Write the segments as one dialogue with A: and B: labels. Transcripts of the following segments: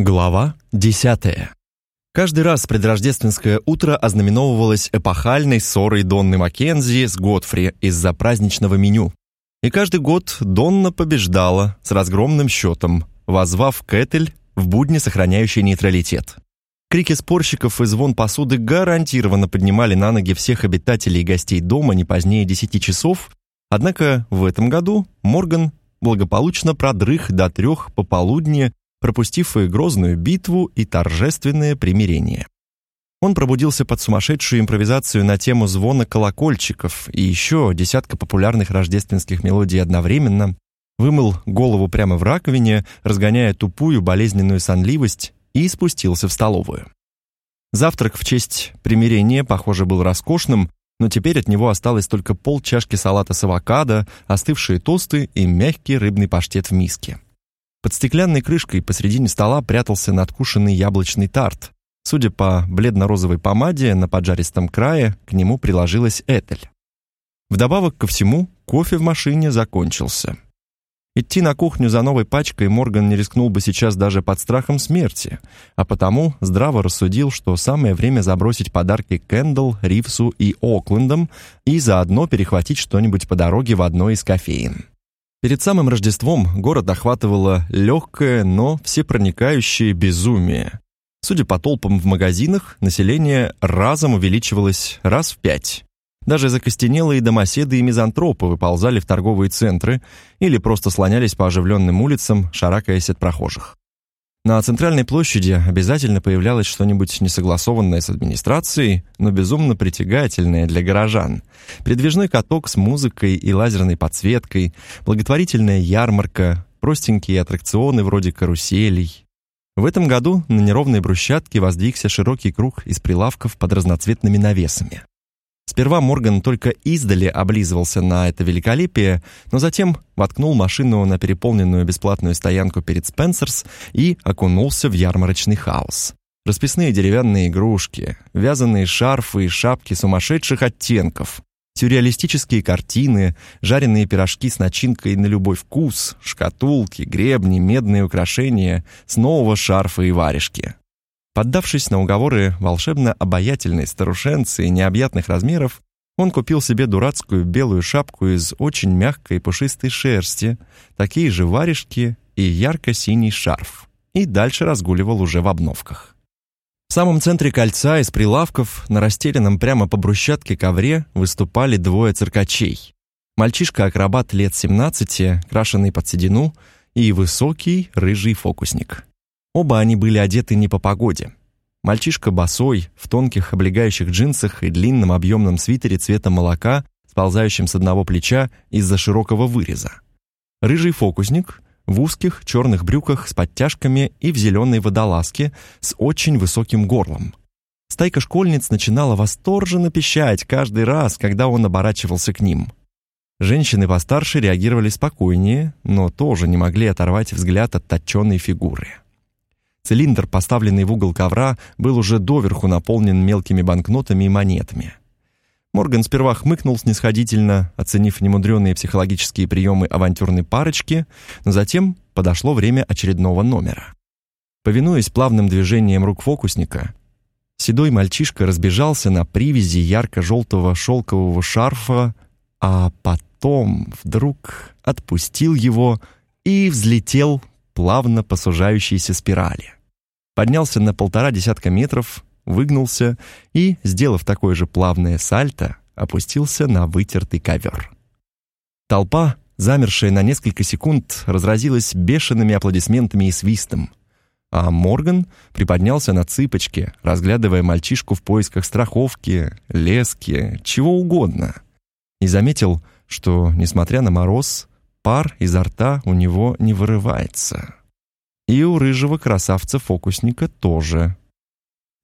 A: Глава 10. Каждый раз предрождественское утро ознаменовывалось эпохальной ссорой Донны Маккензи с Готфри из-за праздничного меню. И каждый год Донна побеждала с разгромным счетом, возвав Кэтель в будни, сохраняющий нейтралитет. Крики спорщиков и звон посуды гарантированно поднимали на ноги всех обитателей и гостей дома не позднее 10 часов, однако в этом году Морган благополучно продрых до трех пополудни пропустив и грозную битву, и торжественное примирение. Он пробудился под сумасшедшую импровизацию на тему звона колокольчиков и еще десятка популярных рождественских мелодий одновременно, вымыл голову прямо в раковине, разгоняя тупую болезненную сонливость, и спустился в столовую. Завтрак в честь примирения, похоже, был роскошным, но теперь от него осталось только полчашки салата с авокадо, остывшие тосты и мягкий рыбный паштет в миске. Под стеклянной крышкой посредине стола прятался надкушенный яблочный тарт. Судя по бледно-розовой помаде на поджаристом крае, к нему приложилась Этель. Вдобавок ко всему, кофе в машине закончился. Идти на кухню за новой пачкой Морган не рискнул бы сейчас даже под страхом смерти, а потому здраво рассудил, что самое время забросить подарки Кэндалл, Ривсу и Оклендам и заодно перехватить что-нибудь по дороге в одной из кофеин. Перед самым Рождеством город охватывало легкое, но всепроникающее безумие. Судя по толпам в магазинах, население разом увеличивалось раз в пять. Даже закостенелые домоседы и мизантропы выползали в торговые центры или просто слонялись по оживленным улицам, шаракаясь от прохожих. На центральной площади обязательно появлялось что-нибудь несогласованное с администрацией, но безумно притягательное для горожан. Передвижной каток с музыкой и лазерной подсветкой, благотворительная ярмарка, простенькие аттракционы вроде каруселей. В этом году на неровной брусчатке воздвигся широкий круг из прилавков под разноцветными навесами. Сперва Морган только издали облизывался на это великолепие, но затем воткнул машину на переполненную бесплатную стоянку перед Спенсерс и окунулся в ярмарочный хаос. Расписные деревянные игрушки, вязаные шарфы и шапки сумасшедших оттенков, сюрреалистические картины, жареные пирожки с начинкой на любой вкус, шкатулки, гребни, медные украшения, снова шарфы и варежки. Поддавшись на уговоры волшебно-обаятельной старушенцы необъятных размеров, он купил себе дурацкую белую шапку из очень мягкой пушистой шерсти, такие же варежки и ярко-синий шарф, и дальше разгуливал уже в обновках. В самом центре кольца из прилавков на расстеленном прямо по брусчатке ковре выступали двое циркачей. Мальчишка-акробат лет 17, крашеный под седину, и высокий рыжий фокусник. Оба они были одеты не по погоде. Мальчишка босой, в тонких облегающих джинсах и длинном объемном свитере цвета молока, сползающем с одного плеча из-за широкого выреза. Рыжий фокусник в узких черных брюках с подтяжками и в зеленой водолазке с очень высоким горлом. Стайка школьниц начинала восторженно пищать каждый раз, когда он оборачивался к ним. Женщины постарше реагировали спокойнее, но тоже не могли оторвать взгляд от точенной фигуры. Цилиндр, поставленный в угол ковра, был уже доверху наполнен мелкими банкнотами и монетами. Морган сперва хмыкнул снисходительно, оценив немудрёные психологические приемы авантюрной парочки, но затем подошло время очередного номера. Повинуясь плавным движениям рук фокусника, седой мальчишка разбежался на привязи ярко-желтого шелкового шарфа, а потом вдруг отпустил его и взлетел плавно по сужающейся спирали поднялся на полтора десятка метров, выгнулся и, сделав такое же плавное сальто, опустился на вытертый ковер. Толпа, замершая на несколько секунд, разразилась бешеными аплодисментами и свистом. А Морган приподнялся на цыпочки, разглядывая мальчишку в поисках страховки, лески, чего угодно. И заметил, что, несмотря на мороз, пар изо рта у него не вырывается. И у рыжего красавца-фокусника тоже.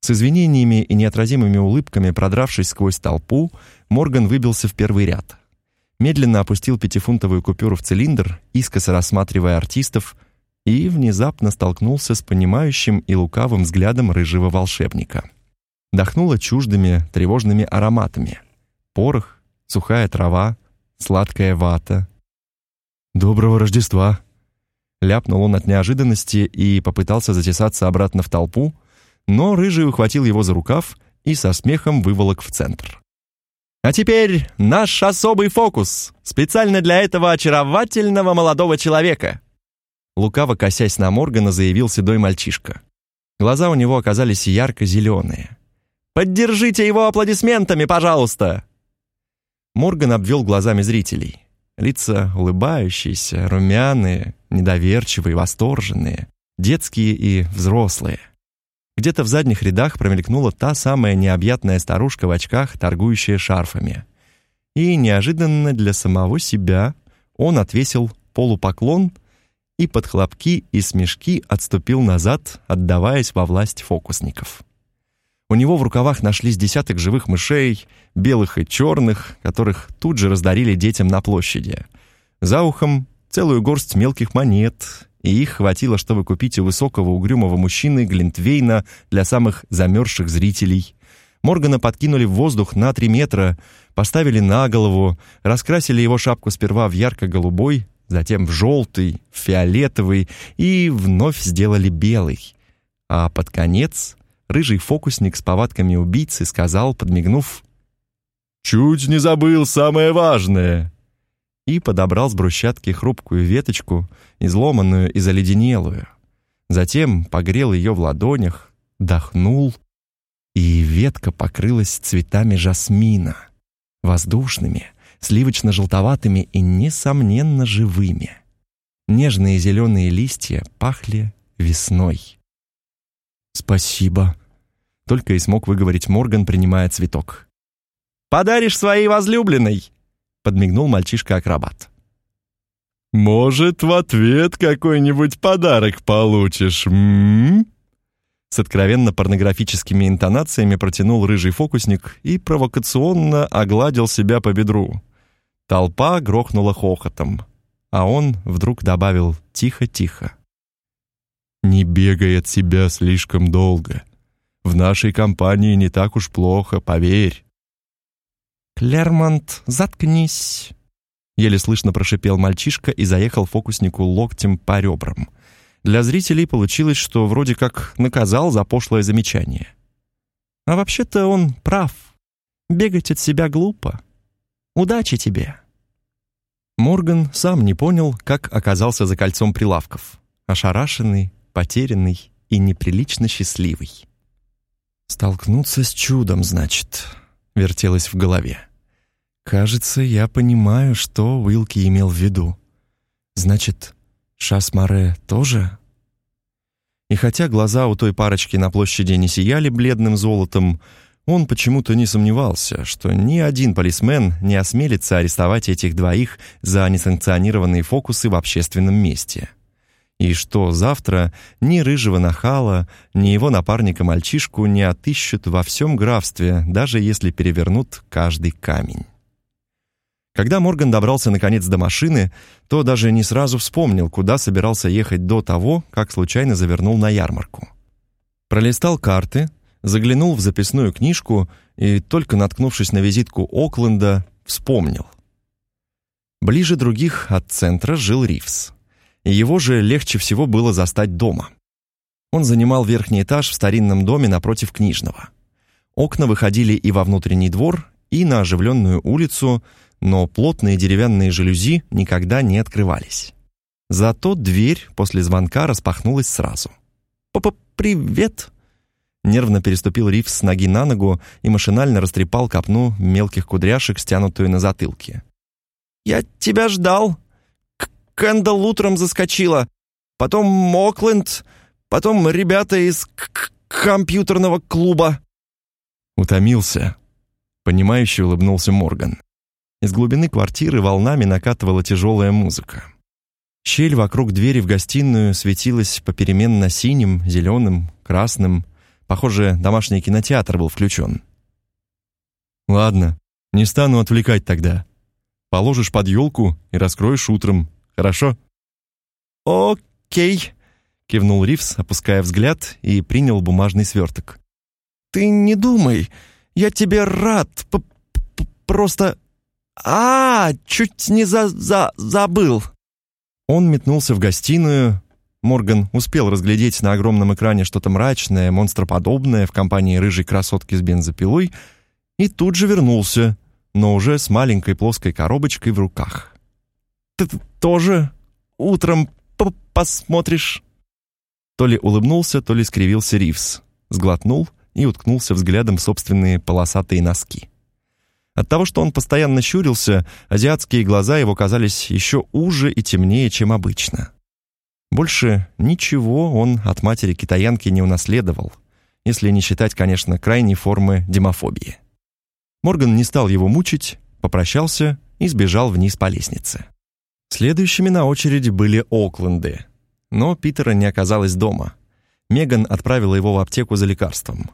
A: С извинениями и неотразимыми улыбками продравшись сквозь толпу, Морган выбился в первый ряд. Медленно опустил пятифунтовую купюру в цилиндр, искоса рассматривая артистов, и внезапно столкнулся с понимающим и лукавым взглядом рыжего волшебника. Дохнуло чуждыми, тревожными ароматами. Порох, сухая трава, сладкая вата. «Доброго Рождества!» Ляпнул он от неожиданности и попытался затесаться обратно в толпу, но Рыжий ухватил его за рукав и со смехом выволок в центр. «А теперь наш особый фокус, специально для этого очаровательного молодого человека!» Лукаво косясь на Моргана, заявил седой мальчишка. Глаза у него оказались ярко-зеленые. «Поддержите его аплодисментами, пожалуйста!» Морган обвел глазами зрителей. Лица улыбающиеся, румяные, недоверчивые, восторженные, детские и взрослые. Где-то в задних рядах промелькнула та самая необъятная старушка в очках, торгующая шарфами. И неожиданно для самого себя он отвесил полупоклон и под хлопки и смешки отступил назад, отдаваясь во власть фокусников. У него в рукавах нашлись десяток живых мышей, белых и черных, которых тут же раздарили детям на площади. За ухом целую горсть мелких монет, и их хватило, чтобы купить у высокого угрюмого мужчины Глинтвейна для самых замерзших зрителей. Моргана подкинули в воздух на три метра, поставили на голову, раскрасили его шапку сперва в ярко-голубой, затем в желтый, в фиолетовый и вновь сделали белый. А под конец рыжий фокусник с повадками убийцы сказал, подмигнув, «Чуть не забыл самое важное!» И подобрал с брусчатки хрупкую веточку, изломанную и заледенелую. Затем погрел ее в ладонях, дохнул, и ветка покрылась цветами жасмина, воздушными, сливочно-желтоватыми и, несомненно, живыми. Нежные зеленые листья пахли весной. «Спасибо», — только и смог выговорить Морган, принимая цветок. «Подаришь своей возлюбленной!» — подмигнул мальчишка-акробат. «Может, в ответ какой-нибудь подарок получишь, м, С откровенно порнографическими интонациями протянул рыжий фокусник и провокационно огладил себя по бедру. Толпа грохнула хохотом, а он вдруг добавил «тихо-тихо». Не бегай от себя слишком долго. В нашей компании не так уж плохо, поверь. Клермонт, заткнись. Еле слышно прошипел мальчишка и заехал фокуснику локтем по ребрам. Для зрителей получилось, что вроде как наказал за пошлое замечание. А вообще-то он прав. Бегать от себя глупо. Удачи тебе. Морган сам не понял, как оказался за кольцом прилавков. Ошарашенный, потерянный и неприлично счастливый. «Столкнуться с чудом, значит», — вертелось в голове. «Кажется, я понимаю, что Уилки имел в виду. Значит, Шасмаре тоже?» И хотя глаза у той парочки на площади не сияли бледным золотом, он почему-то не сомневался, что ни один полисмен не осмелится арестовать этих двоих за несанкционированные фокусы в общественном месте и что завтра ни рыжего нахала, ни его напарника-мальчишку не отыщут во всем графстве, даже если перевернут каждый камень. Когда Морган добрался наконец до машины, то даже не сразу вспомнил, куда собирался ехать до того, как случайно завернул на ярмарку. Пролистал карты, заглянул в записную книжку и, только наткнувшись на визитку Окленда, вспомнил. Ближе других от центра жил Ривз и его же легче всего было застать дома. Он занимал верхний этаж в старинном доме напротив книжного. Окна выходили и во внутренний двор, и на оживленную улицу, но плотные деревянные жалюзи никогда не открывались. Зато дверь после звонка распахнулась сразу. «Папа, привет!» Нервно переступил Рив с ноги на ногу и машинально растрепал копну мелких кудряшек, стянутую на затылке. «Я тебя ждал!» Кэндалл утром заскочила, потом Мокленд, потом ребята из компьютерного клуба». Утомился. Понимающе улыбнулся Морган. Из глубины квартиры волнами накатывала тяжелая музыка. Щель вокруг двери в гостиную светилась попеременно синим, зеленым, красным. Похоже, домашний кинотеатр был включен. «Ладно, не стану отвлекать тогда. Положишь под елку и раскроешь утром. Хорошо?» «Окей», — кивнул Ривз, опуская взгляд, и принял бумажный сверток. «Ты не думай, я тебе рад, п -п просто... А, чуть не за за забыл». Он метнулся в гостиную, Морган успел разглядеть на огромном экране что-то мрачное, монстроподобное в компании рыжей красотки с бензопилой и тут же вернулся, но уже с маленькой плоской коробочкой в руках. «Ты тоже утром посмотришь?» То ли улыбнулся, то ли скривился Ривз, сглотнул и уткнулся взглядом в собственные полосатые носки. От того, что он постоянно щурился, азиатские глаза его казались еще уже и темнее, чем обычно. Больше ничего он от матери-китаянки не унаследовал, если не считать, конечно, крайней формы демофобии. Морган не стал его мучить, попрощался и сбежал вниз по лестнице. Следующими на очереди были Окленды. Но Питера не оказалось дома. Меган отправила его в аптеку за лекарством.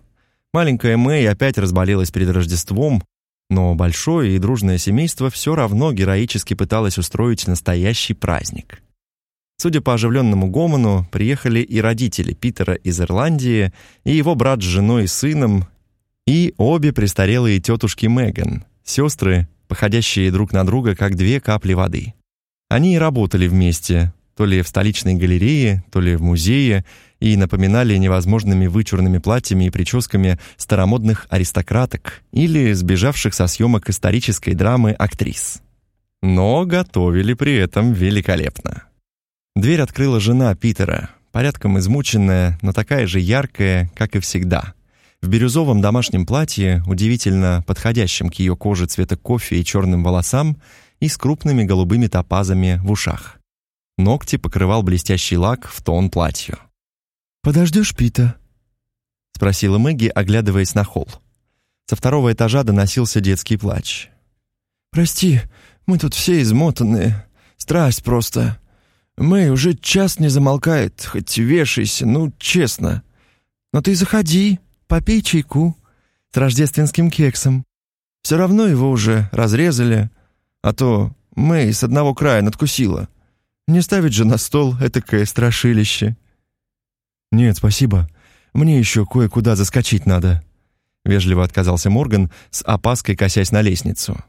A: Маленькая Мэй опять разболелась перед Рождеством, но большое и дружное семейство все равно героически пыталось устроить настоящий праздник. Судя по оживленному гомону, приехали и родители Питера из Ирландии, и его брат с женой и сыном, и обе престарелые тетушки Меган, сестры, походящие друг на друга как две капли воды. Они и работали вместе, то ли в столичной галерее, то ли в музее, и напоминали невозможными вычурными платьями и прическами старомодных аристократок или сбежавших со съемок исторической драмы актрис. Но готовили при этом великолепно. Дверь открыла жена Питера, порядком измученная, но такая же яркая, как и всегда. В бирюзовом домашнем платье, удивительно подходящем к ее коже цвета кофе и черным волосам, и с крупными голубыми топазами в ушах. Ногти покрывал блестящий лак в тон платью.
B: «Подождешь Пита?»
A: — спросила Мэгги, оглядываясь на холл. Со второго этажа доносился детский плач.
B: «Прости, мы тут все измотанные. Страсть просто. Мэй уже час не замолкает, хоть вешайся, ну, честно. Но ты заходи, попей чайку с рождественским кексом. Все равно его уже разрезали, а то Мэй с одного края надкусила. Не ставить же на стол этакое страшилище».
A: «Нет, спасибо. Мне еще кое-куда заскочить надо», — вежливо отказался Морган, с опаской косясь на лестницу.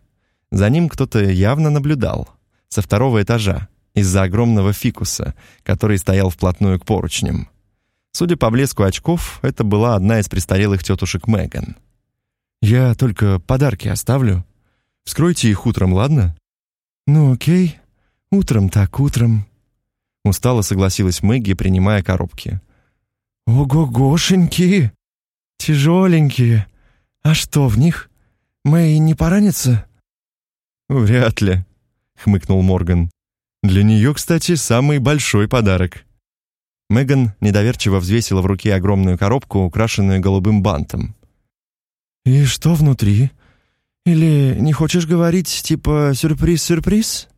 A: За ним кто-то явно наблюдал, со второго этажа, из-за огромного фикуса, который стоял вплотную к поручням. Судя по блеску очков, это была одна из престарелых тетушек Меган. «Я только подарки оставлю. Вскройте их утром, ладно?»
B: «Ну окей, утром так утром», —
A: устало согласилась Мэгги, принимая коробки.
B: «Ого-гошеньки! Тяжеленькие! А что в них? Мэй не поранится?»
A: «Вряд ли», — хмыкнул Морган. «Для нее, кстати, самый большой подарок». Меган недоверчиво взвесила в руке огромную коробку, украшенную голубым бантом.
B: «И что внутри? Или не хочешь говорить, типа сюрприз-сюрприз?»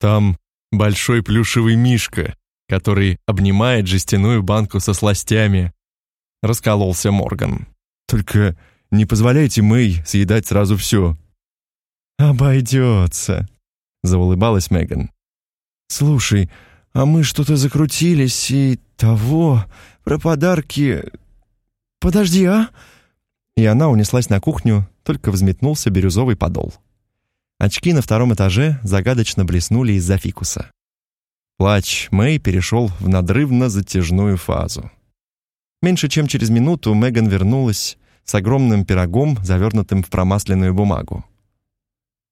A: «Там большой плюшевый мишка», который обнимает жестяную банку со сластями. Раскололся Морган. Только не позволяйте Мэй съедать сразу все.
B: Обойдется, заулыбалась Меган. Слушай, а мы что-то закрутились и того про подарки. Подожди, а?
A: И она унеслась на кухню, только взметнулся бирюзовый подол. Очки на втором этаже загадочно блеснули из-за фикуса. Плач Мэй перешел в надрывно-затяжную фазу. Меньше чем через минуту Меган вернулась с огромным пирогом, завернутым в промасленную бумагу.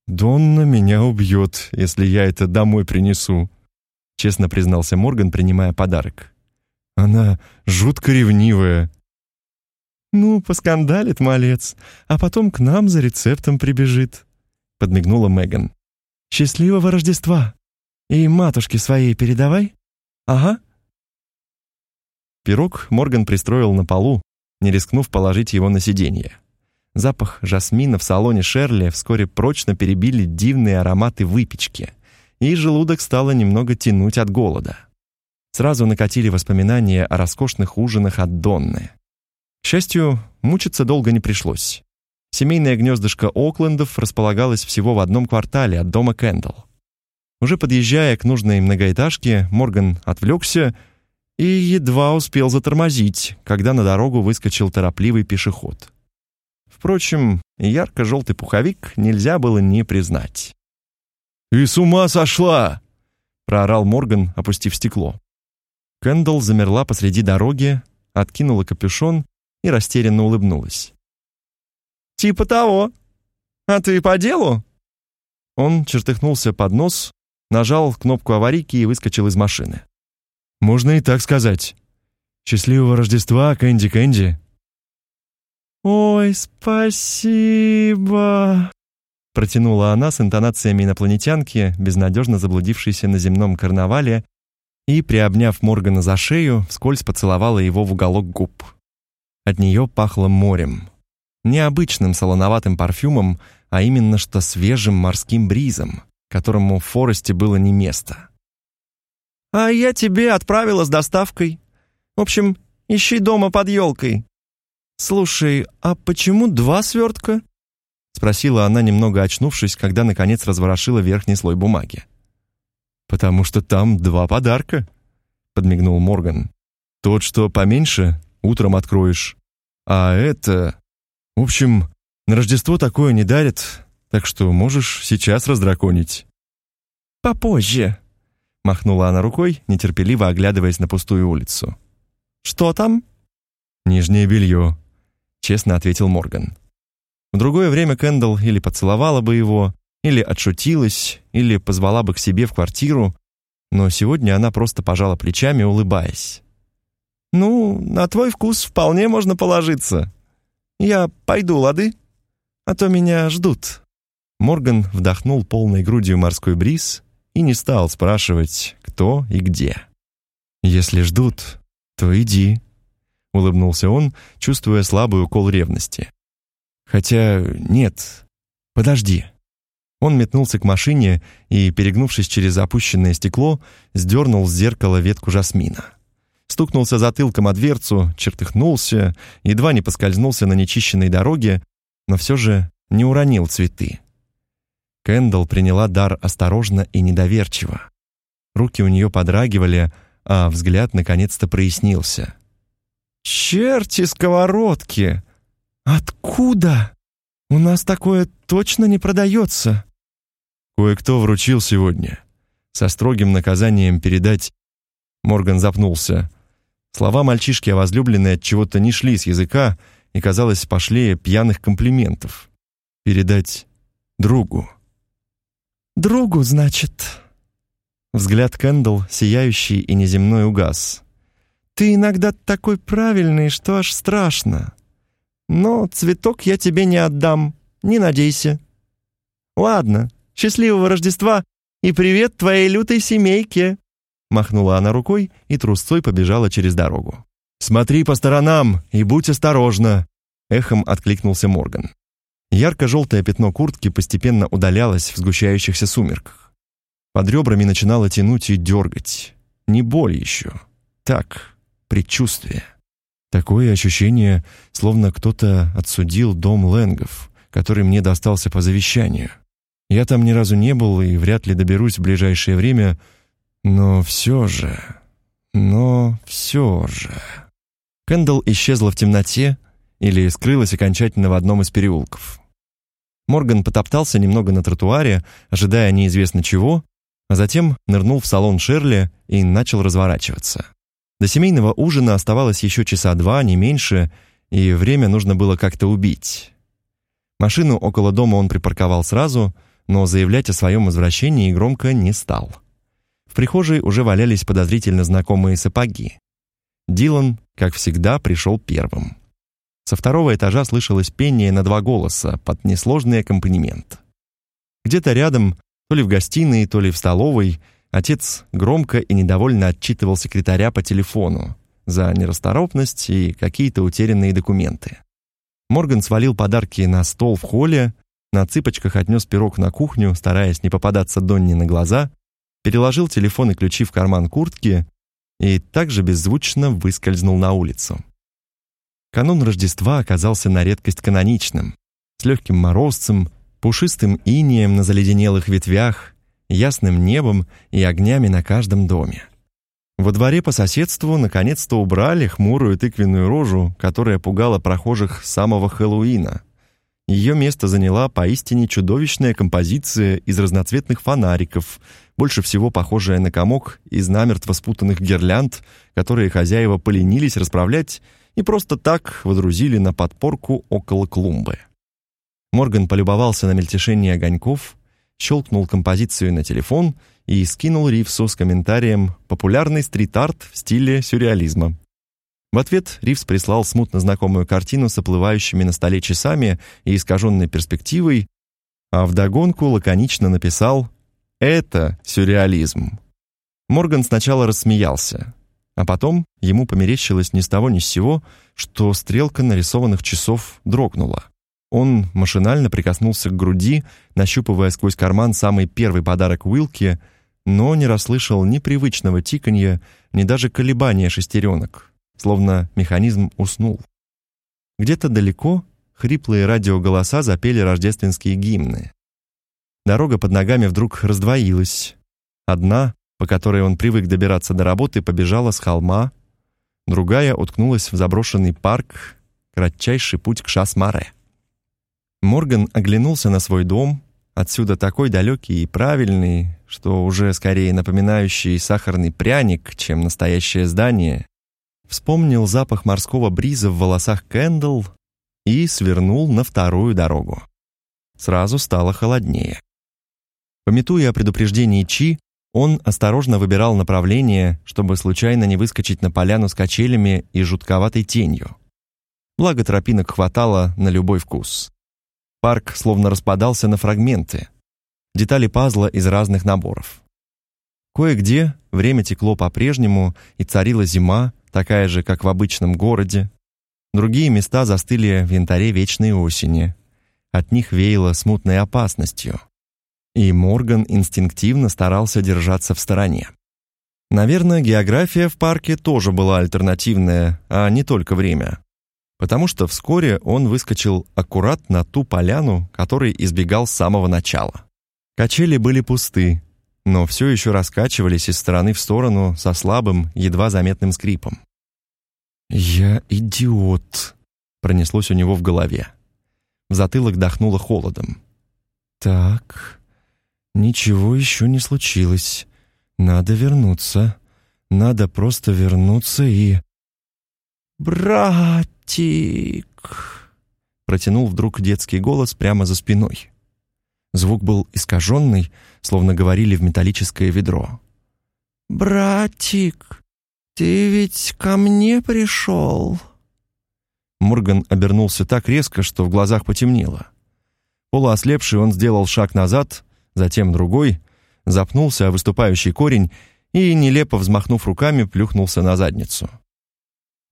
A: «Донна меня убьет, если я это домой принесу», — честно признался Морган, принимая подарок. «Она жутко ревнивая».
B: «Ну, поскандалит малец, а потом к нам за рецептом прибежит», — подмигнула Меган. «Счастливого Рождества!» И матушке своей передавай. Ага.
A: Пирог Морган пристроил на полу, не рискнув положить его на сиденье. Запах жасмина в салоне Шерли вскоре прочно перебили дивные ароматы выпечки, и желудок стало немного тянуть от голода. Сразу накатили воспоминания о роскошных ужинах от Донны. К счастью, мучиться долго не пришлось. Семейное гнездышко Оклендов располагалось всего в одном квартале от дома Кэндалл. Уже подъезжая к нужной многоэтажке, Морган отвлекся и едва успел затормозить, когда на дорогу выскочил торопливый пешеход. Впрочем, ярко-желтый пуховик нельзя было не признать.
B: «И с ума сошла!»
A: — проорал Морган, опустив стекло. Кэндалл замерла посреди дороги, откинула капюшон и растерянно улыбнулась.
B: «Типа того. А ты по делу?»
A: Он чертыхнулся под нос, нажал кнопку аварийки и выскочил из машины. «Можно и так сказать. Счастливого Рождества, Кэнди Кэнди!»
B: «Ой, спасибо!»
A: Протянула она с интонациями инопланетянки, безнадежно заблудившейся на земном карнавале, и, приобняв Моргана за шею, вскользь поцеловала его в уголок губ. От нее пахло морем. необычным солоноватым парфюмом, а именно что свежим морским бризом, которому в Форесте было не место.
B: «А я тебе отправила с доставкой. В общем, ищи дома под елкой. Слушай, а почему два свертка?»
A: Спросила она, немного очнувшись, когда наконец разворошила верхний слой бумаги. «Потому что там два подарка», — подмигнул Морган. «Тот, что поменьше, утром откроешь. А это... В общем, на Рождество такое не дарят, так что можешь сейчас раздраконить».
B: «Попозже», — махнула она рукой, нетерпеливо оглядываясь на пустую улицу. «Что там?»
A: «Нижнее белье», — честно ответил Морган. В другое время Кэндалл или поцеловала бы его, или отшутилась, или позвала бы к себе в квартиру, но сегодня она просто пожала плечами, улыбаясь.
B: «Ну, на твой вкус вполне можно положиться. Я пойду, лады? А то меня ждут».
A: Морган вдохнул полной грудью морской бриз и не стал спрашивать, кто и где. «Если ждут, то иди», — улыбнулся он, чувствуя слабый укол ревности. Хотя нет. Подожди. Он метнулся к машине и, перегнувшись через опущенное стекло, сдернул с зеркала ветку жасмина. Стукнулся затылком о дверцу, чертыхнулся, едва не поскользнулся на нечищенной дороге, но все же не уронил цветы. Кэндалл приняла дар осторожно и недоверчиво. Руки у нее подрагивали, а взгляд наконец-то прояснился.
B: «Черти сковородки!» «Откуда? У нас такое точно не продается».
A: «Кое-кто вручил сегодня. Со строгим наказанием передать...» Морган запнулся. Слова мальчишки о возлюбленной от чего-то не шли с языка и, казалось, пошли пьяных комплиментов. «Передать другу».
B: «Другу, значит?»
A: Взгляд Кэндалл, сияющий и неземной, угас.
B: «Ты иногда такой правильный, что аж страшно. Но цветок я тебе не отдам, не надейся. Ладно, счастливого Рождества и привет твоей лютой семейке!»
A: Махнула она рукой и трусцой побежала через дорогу. «Смотри по сторонам и будь осторожна!» Эхом откликнулся Морган. Ярко-желтое пятно куртки постепенно удалялось в сгущающихся сумерках. Под ребрами начинало тянуть и дергать. Не боль еще. Так, предчувствие. Такое ощущение, словно кто-то отсудил дом Лэнгов, который мне достался по завещанию. Я там ни разу не был и вряд ли доберусь в ближайшее время, но все же... Но все же... Кэндалл исчезла в темноте или скрылась окончательно в одном из переулков. Морган потоптался немного на тротуаре, ожидая неизвестно чего, а затем нырнул в салон Шерли и начал разворачиваться. До семейного ужина оставалось еще часа два, не меньше, и время нужно было как-то убить. Машину около дома он припарковал сразу, но заявлять о своем возвращении громко не стал. В прихожей уже валялись подозрительно знакомые сапоги. Дилан, как всегда, пришел первым. Со второго этажа слышалось пение на два голоса под несложный аккомпанемент. Где-то рядом, то ли в гостиной, то ли в столовой, Отец громко и недовольно отчитывал секретаря по телефону за нерасторопность и какие-то утерянные документы. Морган свалил подарки на стол в холле, на цыпочках отнес пирог на кухню, стараясь не попадаться Донни на глаза, переложил телефон и ключи в карман куртки и также беззвучно выскользнул на улицу. Канун Рождества оказался на редкость каноничным, с легким морозцем, пушистым инеем на заледенелых ветвях, ясным небом и огнями на каждом доме. Во дворе по соседству наконец-то убрали хмурую тыквенную рожу, которая пугала прохожих с самого Хэллоуина. Ее место заняла поистине чудовищная композиция из разноцветных фонариков, больше всего похожая на комок из намертво спутанных гирлянд, которые хозяева поленились расправлять и просто так водрузили на подпорку около клумбы. Морган полюбовался на мельтешение огоньков, щелкнул композицию на телефон и скинул Ривсу с комментарием «Популярный стрит-арт в стиле сюрреализма». В ответ Ривс прислал смутно знакомую картину с оплывающими на столе часами и искаженной перспективой, а вдогонку лаконично написал «Это сюрреализм». Морган сначала рассмеялся, а потом ему померещилось ни с того ни с сего, что стрелка нарисованных часов дрогнула. Он машинально прикоснулся к груди, нащупывая сквозь карман самый первый подарок Уилки, но не расслышал ни привычного тиканья, ни даже колебания шестеренок словно механизм уснул. Где-то далеко хриплые радиоголоса запели рождественские гимны. Дорога под ногами вдруг раздвоилась. Одна, по которой он привык добираться до работы, побежала с холма, другая уткнулась в заброшенный парк, кратчайший путь к Шасмаре. Морган оглянулся на свой дом, отсюда такой далекий и правильный, что уже скорее напоминающий сахарный пряник, чем настоящее здание, вспомнил запах морского бриза в волосах Кэндл и свернул на вторую дорогу. Сразу стало холоднее. Памятуя о предупреждении Чи, он осторожно выбирал направление, чтобы случайно не выскочить на поляну с качелями и жутковатой тенью. Благо тропинок хватало на любой вкус. Парк словно распадался на фрагменты, детали пазла из разных наборов. Кое-где время текло по-прежнему, и царила зима, такая же, как в обычном городе. Другие места застыли в янтаре вечной осени. От них веяло смутной опасностью. И Морган инстинктивно старался держаться в стороне. Наверное, география в парке тоже была альтернативная, а не только время. Потому что вскоре он выскочил аккурат на ту поляну, которой избегал с самого начала. Качели были пусты, но все еще раскачивались из стороны в сторону со слабым, едва заметным скрипом. «Я идиот», — пронеслось у него в голове. В затылок дохнуло холодом. «Так, ничего еще не случилось. Надо вернуться. Надо просто вернуться и...» «Братик!» — протянул вдруг детский голос прямо за спиной. Звук был искаженный, словно говорили в металлическое ведро. «Братик, ты ведь ко мне пришел?» Морган обернулся так резко, что в глазах потемнело. Полуослепший он сделал шаг назад, затем другой, запнулся о выступающий корень и, нелепо взмахнув руками, плюхнулся на задницу.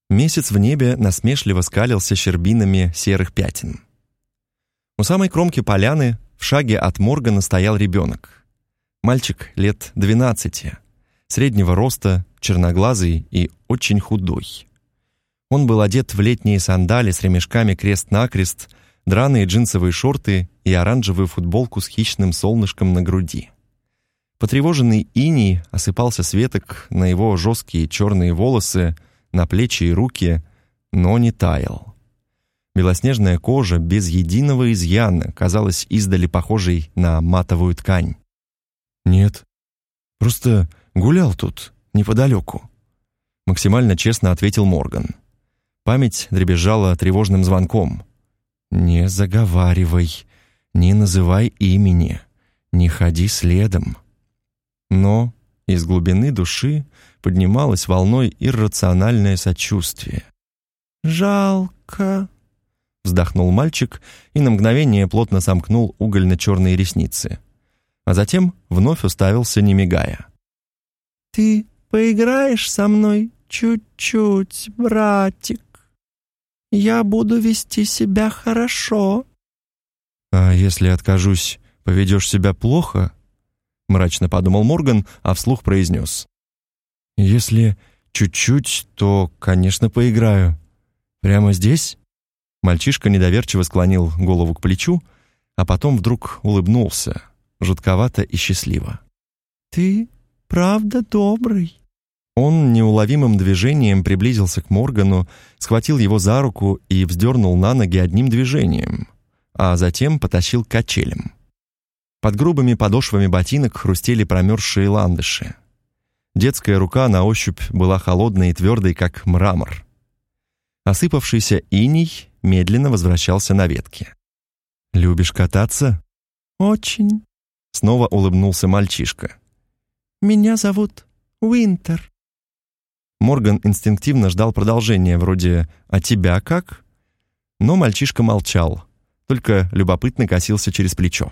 A: Месяц в небе насмешливо скалился щербинами серых пятен. У самой кромки поляны в шаге от Моргана стоял ребенок. Мальчик лет двенадцати, среднего роста, черноглазый и очень худой. Он был одет в летние сандали с ремешками крест-накрест, драные джинсовые шорты и оранжевую футболку с хищным солнышком на груди. Потревоженный иней осыпался с веток на его жесткие черные волосы, на плечи и руки, но не таял. Белоснежная кожа без единого изъяна казалась издали похожей на матовую ткань. «Нет, просто гулял тут, неподалеку», — максимально честно ответил Морган. Память дребезжала тревожным звонком. «Не заговаривай, не называй имени, не ходи следом». Но из глубины души поднималось волной иррациональное сочувствие. «Жалко», вздохнул мальчик и на мгновение плотно сомкнул угольно-черные ресницы. А затем вновь уставился, не мигая. «Ты поиграешь со мной чуть-чуть, братик? Я буду вести себя хорошо». «А если откажусь, поведешь себя плохо?» мрачно подумал Морган, а вслух произнес. «Если чуть-чуть, то, конечно, поиграю. Прямо здесь?» Мальчишка недоверчиво склонил голову к плечу, а потом вдруг улыбнулся, жутковато и счастливо. «Ты правда добрый?» Он неуловимым движением приблизился к Моргану, схватил его за руку и вздернул на ноги одним движением, а затем потащил к качелям. Под грубыми подошвами ботинок хрустели промерзшие ландыши. Детская рука на ощупь была холодной и твердой, как мрамор. Осыпавшийся иней медленно возвращался на ветке. «Любишь кататься?»
B: «Очень», —
A: снова улыбнулся мальчишка.
B: «Меня зовут Уинтер».
A: Морган инстинктивно ждал продолжения, вроде «А тебя как?». Но мальчишка молчал, только любопытно косился через плечо.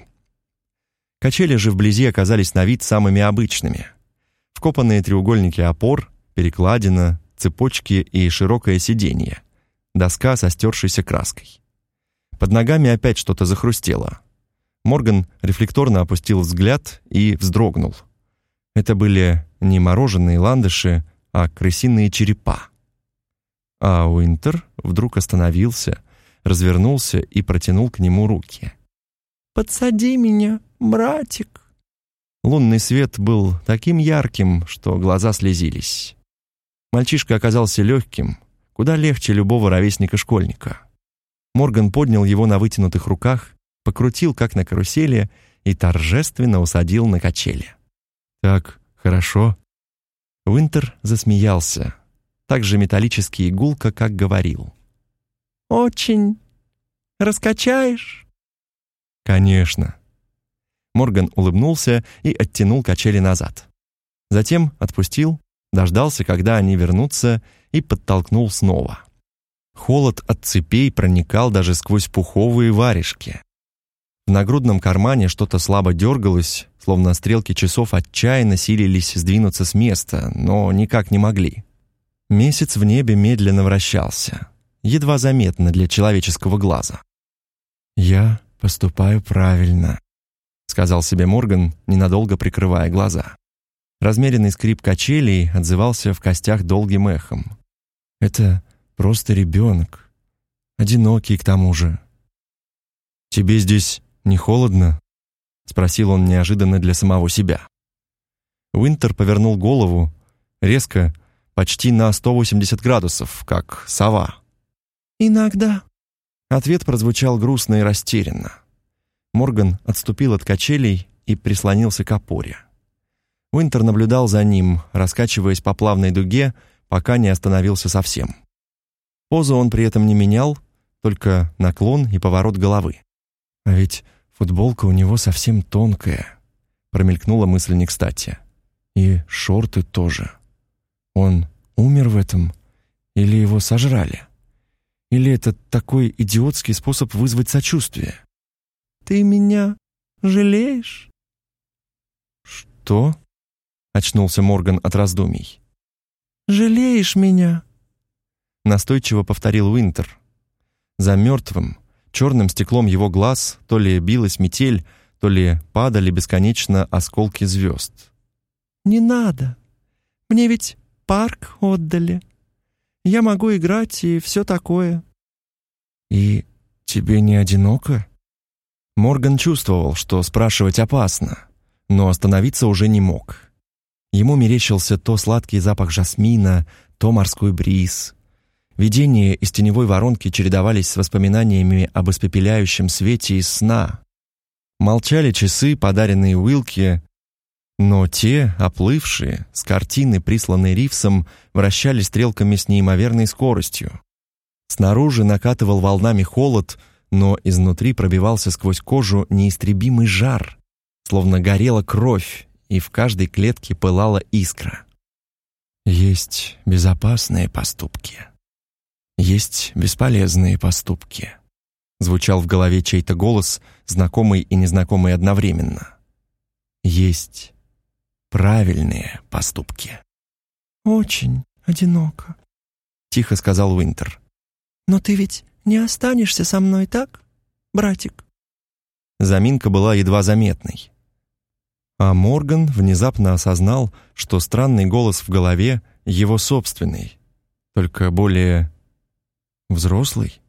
A: Качели же вблизи оказались на вид самыми обычными — вкопанные треугольники опор, перекладина, цепочки и широкое сиденье, доска со стершейся краской. Под ногами опять что-то захрустело. Морган рефлекторно опустил взгляд и вздрогнул. Это были не мороженые ландыши, а крысиные черепа. А Уинтер вдруг остановился, развернулся и протянул к нему руки.
B: «Подсади меня, братик!»
A: Лунный свет был таким ярким, что глаза слезились. Мальчишка оказался легким, куда легче любого ровесника-школьника. Морган поднял его на вытянутых руках, покрутил, как на карусели, и торжественно усадил на качели. «Так, хорошо». Уинтер засмеялся, так же металлически и гулко, как говорил.
B: «Очень. Раскачаешь?»
A: «Конечно». Морган улыбнулся и оттянул качели назад. Затем отпустил, дождался, когда они вернутся, и подтолкнул снова. Холод от цепей проникал даже сквозь пуховые варежки. В нагрудном кармане что-то слабо дергалось, словно стрелки часов отчаянно силились сдвинуться с места, но никак не могли. Месяц в небе медленно вращался, едва заметно для человеческого глаза. «Я поступаю правильно», сказал себе Морган, ненадолго прикрывая глаза. Размеренный скрип качелей отзывался в костях долгим эхом. Это просто ребенок, одинокий к тому же. Тебе здесь не холодно? спросил он неожиданно для самого себя. Уинтер повернул голову резко, почти на 180 градусов, как сова.
B: Иногда.
A: Ответ прозвучал грустно и растерянно. Морган отступил от качелей и прислонился к опоре. Уинтер наблюдал за ним, раскачиваясь по плавной дуге, пока не остановился совсем. Позу он при этом не менял, только наклон и поворот головы. А ведь футболка у него совсем тонкая, промелькнула мысль не кстати. И шорты тоже. Он умер в этом или его сожрали? Или это такой идиотский способ вызвать сочувствие?
B: Ты меня жалеешь?»
A: «Что?» — очнулся Морган от раздумий.
B: «Жалеешь меня?»
A: Настойчиво повторил Уинтер. За мертвым, черным стеклом его глаз то ли билась метель, то ли падали бесконечно осколки звезд.
B: «Не надо. Мне ведь парк отдали. Я могу играть и все такое».
A: «И тебе не одиноко?» Морган чувствовал, что спрашивать опасно, но остановиться уже не мог. Ему мерещился то сладкий запах жасмина, то морской бриз. Видения из теневой воронки чередовались с воспоминаниями об испепеляющем свете из сна. Молчали часы, подаренные Уилке, но те, оплывшие, с картины, присланной Ривсом, вращали стрелками с неимоверной скоростью. Снаружи накатывал волнами холод, но изнутри пробивался сквозь кожу неистребимый жар, словно горела кровь, и в каждой клетке пылала искра. Есть безопасные поступки. Есть бесполезные поступки. Звучал в голове чей-то голос, знакомый и незнакомый одновременно. Есть правильные поступки.
B: Очень одиноко,
A: тихо сказал Уинтер.
B: Но ты ведь не останешься со мной, так, братик?»
A: Заминка была едва заметной. А Морган внезапно осознал, что странный голос в голове его собственный, только более взрослый.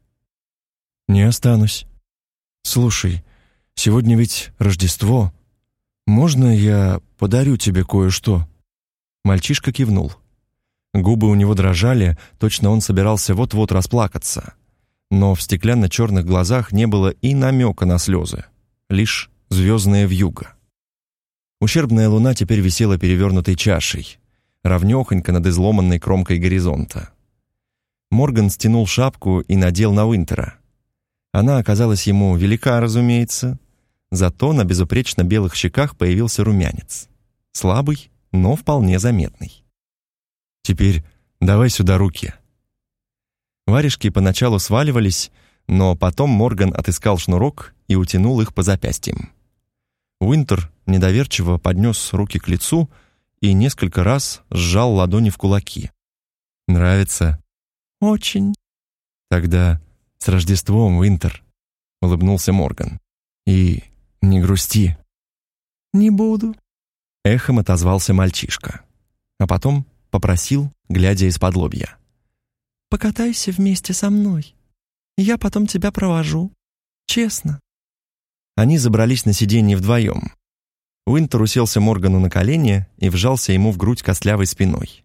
A: «Не останусь. Слушай, сегодня ведь Рождество. Можно я подарю тебе кое-что?» Мальчишка кивнул. Губы у него дрожали, точно он собирался вот-вот расплакаться Но в стеклянно-черных глазах не было и намека на слезы, лишь звездная вьюга. Ущербная луна теперь висела перевернутой чашей, равнёхонько над изломанной кромкой горизонта. Морган стянул шапку и надел на Уинтера. Она оказалась ему велика, разумеется, зато на безупречно белых щеках появился румянец. Слабый, но вполне заметный. «Теперь давай сюда руки». Варежки поначалу сваливались, но потом Морган отыскал шнурок и утянул их по запястьям. Уинтер недоверчиво поднес руки к лицу и несколько раз сжал ладони в кулаки. «Нравится?»
B: «Очень».
A: «Тогда с Рождеством, Уинтер», — улыбнулся Морган. «И не грусти».
B: «Не буду», —
A: эхом отозвался мальчишка. А потом попросил, глядя из-под лобья.
B: «Покатайся вместе со мной. Я потом тебя провожу. Честно».
A: Они забрались на сиденье вдвоем. Уинтер уселся Моргану на колени и вжался ему в грудь костлявой спиной.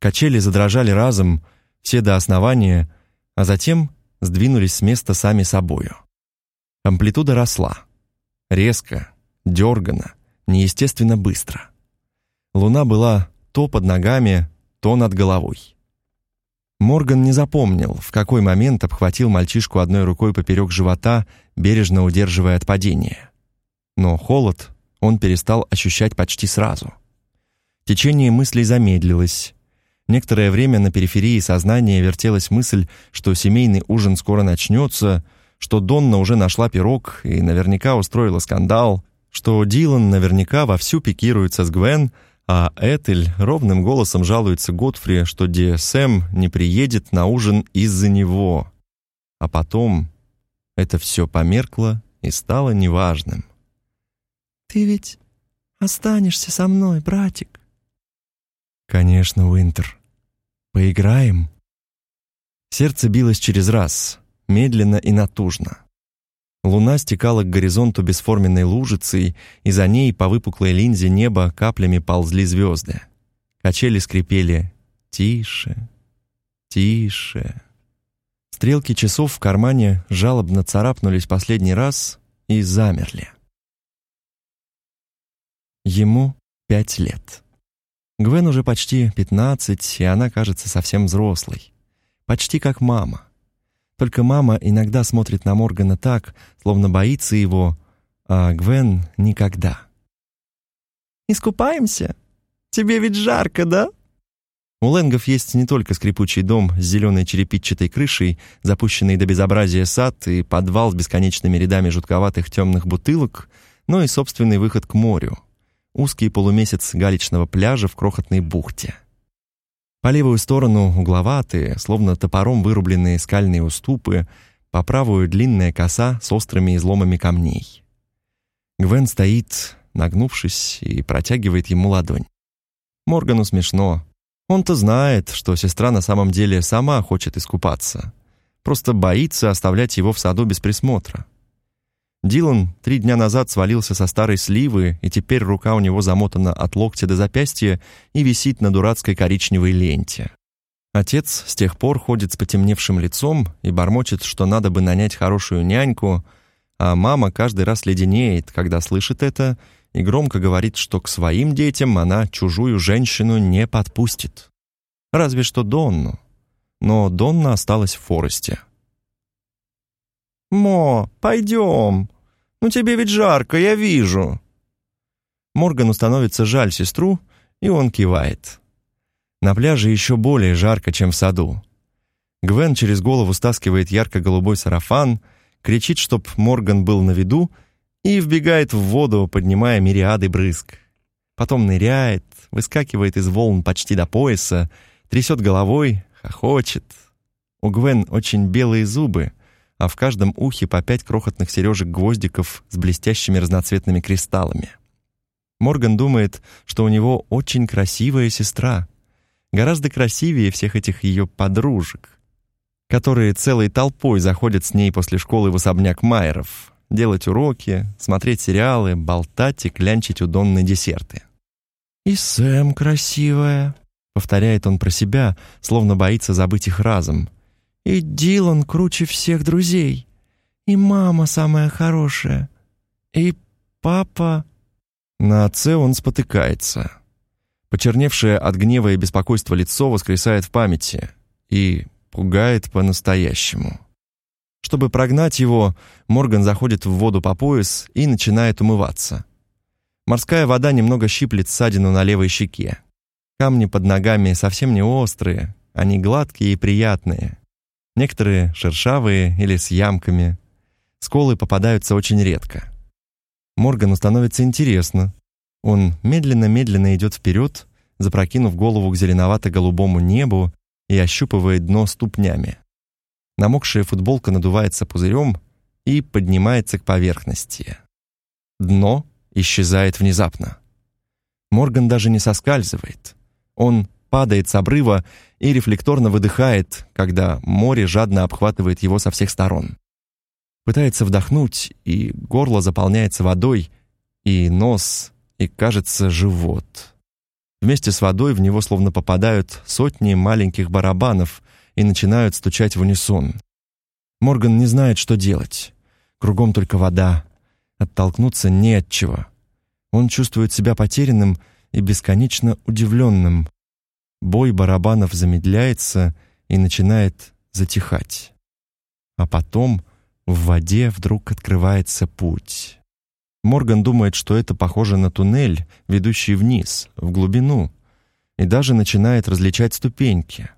A: Качели задрожали разом, все до основания, а затем сдвинулись с места сами собою. Амплитуда росла. Резко, дергано, неестественно быстро. Луна была то под ногами, то над головой. Морган не запомнил, в какой момент обхватил мальчишку одной рукой поперек живота, бережно удерживая от падения. Но холод он перестал ощущать почти сразу. Течение мыслей замедлилось, Некоторое время на периферии сознания вертелась мысль, что семейный ужин скоро начнется, что Донна уже нашла пирог и наверняка устроила скандал, что Дилан наверняка вовсю пикируется с Гвен, а Этель ровным голосом жалуется Готфри, что ДСМ не приедет на ужин из-за него. А потом это все померкло и стало неважным.
B: «Ты ведь останешься со мной, братик?»
A: «Конечно, Уинтер. Поиграем?» Сердце билось через раз, медленно и натужно. Луна стекала к горизонту бесформенной лужицей, и за ней по выпуклой линзе неба каплями ползли звезды. Качели скрипели «Тише, тише». Стрелки часов в кармане жалобно царапнулись последний раз и замерли. Ему пять лет. Гвен уже почти 15, и она кажется совсем взрослой. Почти как мама. Только мама иногда смотрит на Моргана так, словно боится его, а Гвен никогда.
B: «Искупаемся? Тебе ведь жарко, да?»
A: У Лэнгов есть не только скрипучий дом с зеленой черепичатой крышей, запущенный до безобразия сад и подвал с бесконечными рядами жутковатых темных бутылок, но и собственный выход к морю — узкий полумесяц галечного пляжа в крохотной бухте. По левую сторону угловатые, словно топором вырубленные скальные уступы, по правую длинная коса с острыми изломами камней. Гвен стоит, нагнувшись, и протягивает ему ладонь. Моргану смешно. Он-то знает, что сестра на самом деле сама хочет искупаться. Просто боится оставлять его в саду без присмотра. Дилан три дня назад свалился со старой сливы, и теперь рука у него замотана от локтя до запястья и висит на дурацкой коричневой ленте. Отец с тех пор ходит с потемневшим лицом и бормочет, что надо бы нанять хорошую няньку, а мама каждый раз леденеет, когда слышит это, и громко говорит, что к своим детям она чужую женщину не подпустит. Разве что Донну. Но Донна осталась в Форесте.
B: «Мо, пойдем. Ну тебе ведь жарко, я вижу».
A: Моргану становится жаль сестру, и он кивает. На пляже еще более жарко, чем в саду. Гвен через голову стаскивает ярко-голубой сарафан, кричит, чтоб Морган был на виду, и вбегает в воду, поднимая мириады брызг. Потом ныряет, выскакивает из волн почти до пояса, трясет головой, хохочет. У Гвен очень белые зубы, а в каждом ухе по пять крохотных сережек-гвоздиков с блестящими разноцветными кристаллами. Морган думает, что у него очень красивая сестра, гораздо красивее всех этих ее подружек, которые целой толпой заходят с ней после школы в особняк Майеров, делать уроки, смотреть сериалы, болтать и клянчить у Донны десерты.
B: «И Сэм красивая», —
A: повторяет он про себя, словно боится забыть их разом —
B: И Дилан круче всех друзей. И мама самая хорошая. И папа...»
A: На отце он спотыкается. Почерневшее от гнева и беспокойства лицо воскресает в памяти и пугает по-настоящему. Чтобы прогнать его, Морган заходит в воду по пояс и начинает умываться. Морская вода немного щиплет ссадину на левой щеке. Камни под ногами совсем не острые, они гладкие и приятные. Некоторые шершавые или с ямками. Сколы попадаются очень редко. Моргану становится интересно. Он медленно-медленно идет вперед, запрокинув голову к зеленовато-голубому небу и ощупывает дно ступнями. Намокшая футболка надувается пузырем и поднимается к поверхности. Дно исчезает внезапно. Морган даже не соскальзывает. Он падает с обрыва и рефлекторно выдыхает, когда море жадно обхватывает его со всех сторон. Пытается вдохнуть, и горло заполняется водой, и нос, и, кажется, живот. Вместе с водой в него словно попадают сотни маленьких барабанов и начинают стучать в унисон. Морган не знает, что делать. Кругом только вода. Оттолкнуться не от чего. Он чувствует себя потерянным и бесконечно удивленным. Бой барабанов замедляется и начинает затихать. А потом в воде вдруг открывается путь. Морган думает, что это похоже на туннель, ведущий вниз, в глубину, и даже начинает различать ступеньки.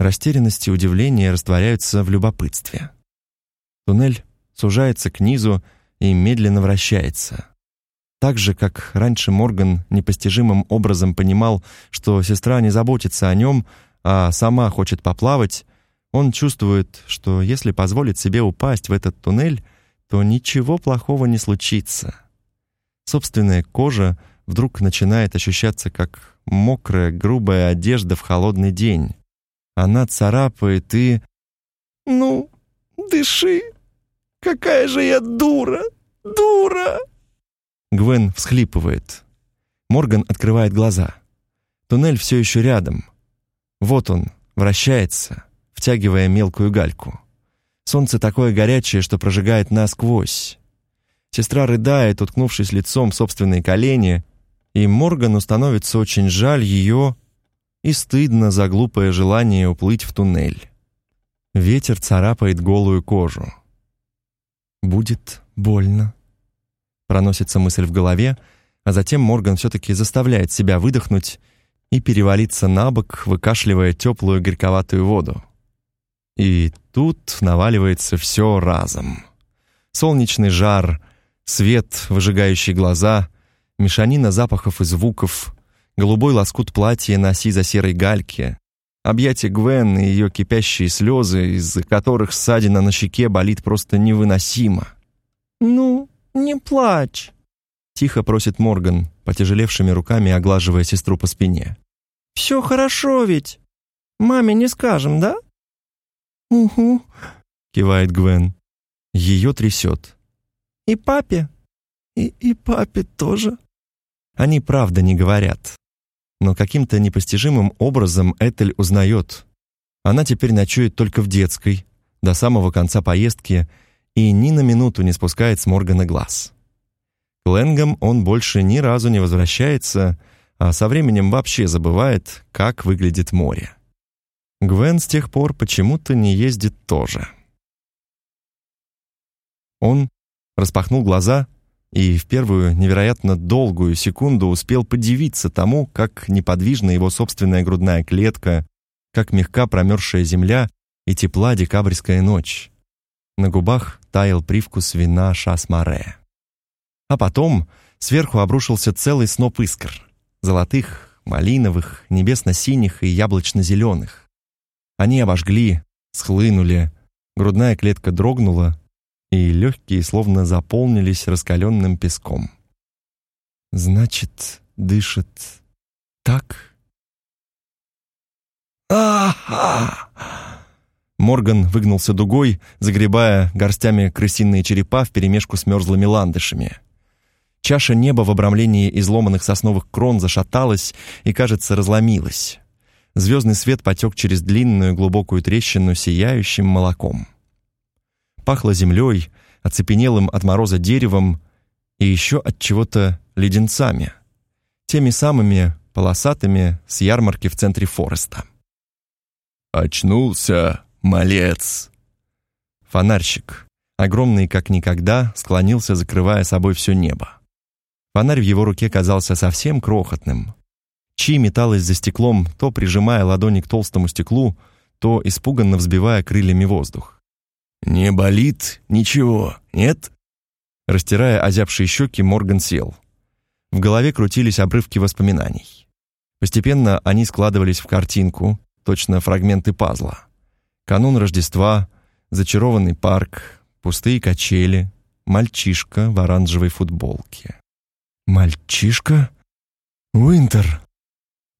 A: Растерянность и удивление растворяются в любопытстве. Туннель сужается к низу и медленно вращается. Так же, как раньше Морган непостижимым образом понимал, что сестра не заботится о нем, а сама хочет поплавать, он чувствует, что если позволит себе упасть в этот туннель, то ничего плохого не случится. Собственная кожа вдруг начинает ощущаться как мокрая, грубая одежда в холодный день. Она царапает и...
B: «Ну, дыши! Какая же я дура! Дура!»
A: Гвен всхлипывает. Морган открывает глаза. Туннель все еще рядом. Вот он, вращается втягивая мелкую гальку. Солнце такое горячее, что прожигает насквозь. Сестра рыдает, уткнувшись лицом в собственные колени, и Моргану становится очень жаль ее и стыдно за глупое желание уплыть в туннель. Ветер царапает голую кожу. «Будет больно», — проносится мысль в голове, а затем Морган все-таки заставляет себя выдохнуть и перевалиться на бок, выкашливая теплую горьковатую воду. И тут наваливается все разом. Солнечный жар, свет, выжигающий глаза, мешанина запахов и звуков, голубой лоскут платья на сизо-серой гальке, объятия Гвен и ее кипящие слезы, из-за которых ссадина на щеке болит просто невыносимо.
B: «Ну, не плачь», —
A: тихо просит Морган, потяжелевшими руками оглаживая сестру по спине.
B: «Все хорошо ведь. Маме не скажем, да?»
A: «Угу», — кивает Гвен. Ее трясет.
B: «И папе?»
A: и, «И папе тоже». Они правда не говорят. Но каким-то непостижимым образом Этель узнает. Она теперь ночует только в детской, до самого конца поездки, и ни на минуту не спускает с Моргана глаз. К Лэнгам он больше ни разу не возвращается, а со временем вообще забывает, как выглядит море. Гвен с тех пор почему-то не ездит тоже. Он распахнул глаза и в первую невероятно долгую секунду успел подивиться тому, как неподвижна его собственная грудная клетка, как мягка промерзшая земля и тепла декабрьская ночь. На губах таял привкус вина шасмаре. А потом сверху обрушился целый сноп искр — золотых, малиновых, небесно-синих и яблочно-зеленых. Они обожгли, схлынули, грудная клетка дрогнула, и легкие словно заполнились раскаленным песком. «Значит, дышит так?» «А-ха!» Морган выгнулся дугой, загребая горстями крысиные черепа вперемешку с мерзлыми ландышами. Чаша неба в обрамлении изломанных сосновых крон зашаталась и, кажется, разломилась. Звездный свет потек через длинную глубокую трещину сияющим молоком. Пахло землей, оцепенелым от мороза деревом и еще от чего-то леденцами, теми самыми полосатыми с ярмарки в центре Фореста.
B: «Очнулся, малец!»
A: Фонарщик, огромный как никогда, склонился, закрывая собой все небо. Фонарь в его руке казался совсем крохотным. Чи металась за стеклом, то прижимая ладони к толстому стеклу, то испуганно взбивая крыльями воздух.
B: «Не болит ничего, нет?»
A: Растирая озябшие щеки, Морган сел. В голове крутились обрывки воспоминаний. Постепенно они складывались в картинку, точно фрагменты пазла. Канун Рождества, зачарованный парк, пустые качели, мальчишка в оранжевой футболке.
B: «Мальчишка? Уинтер!»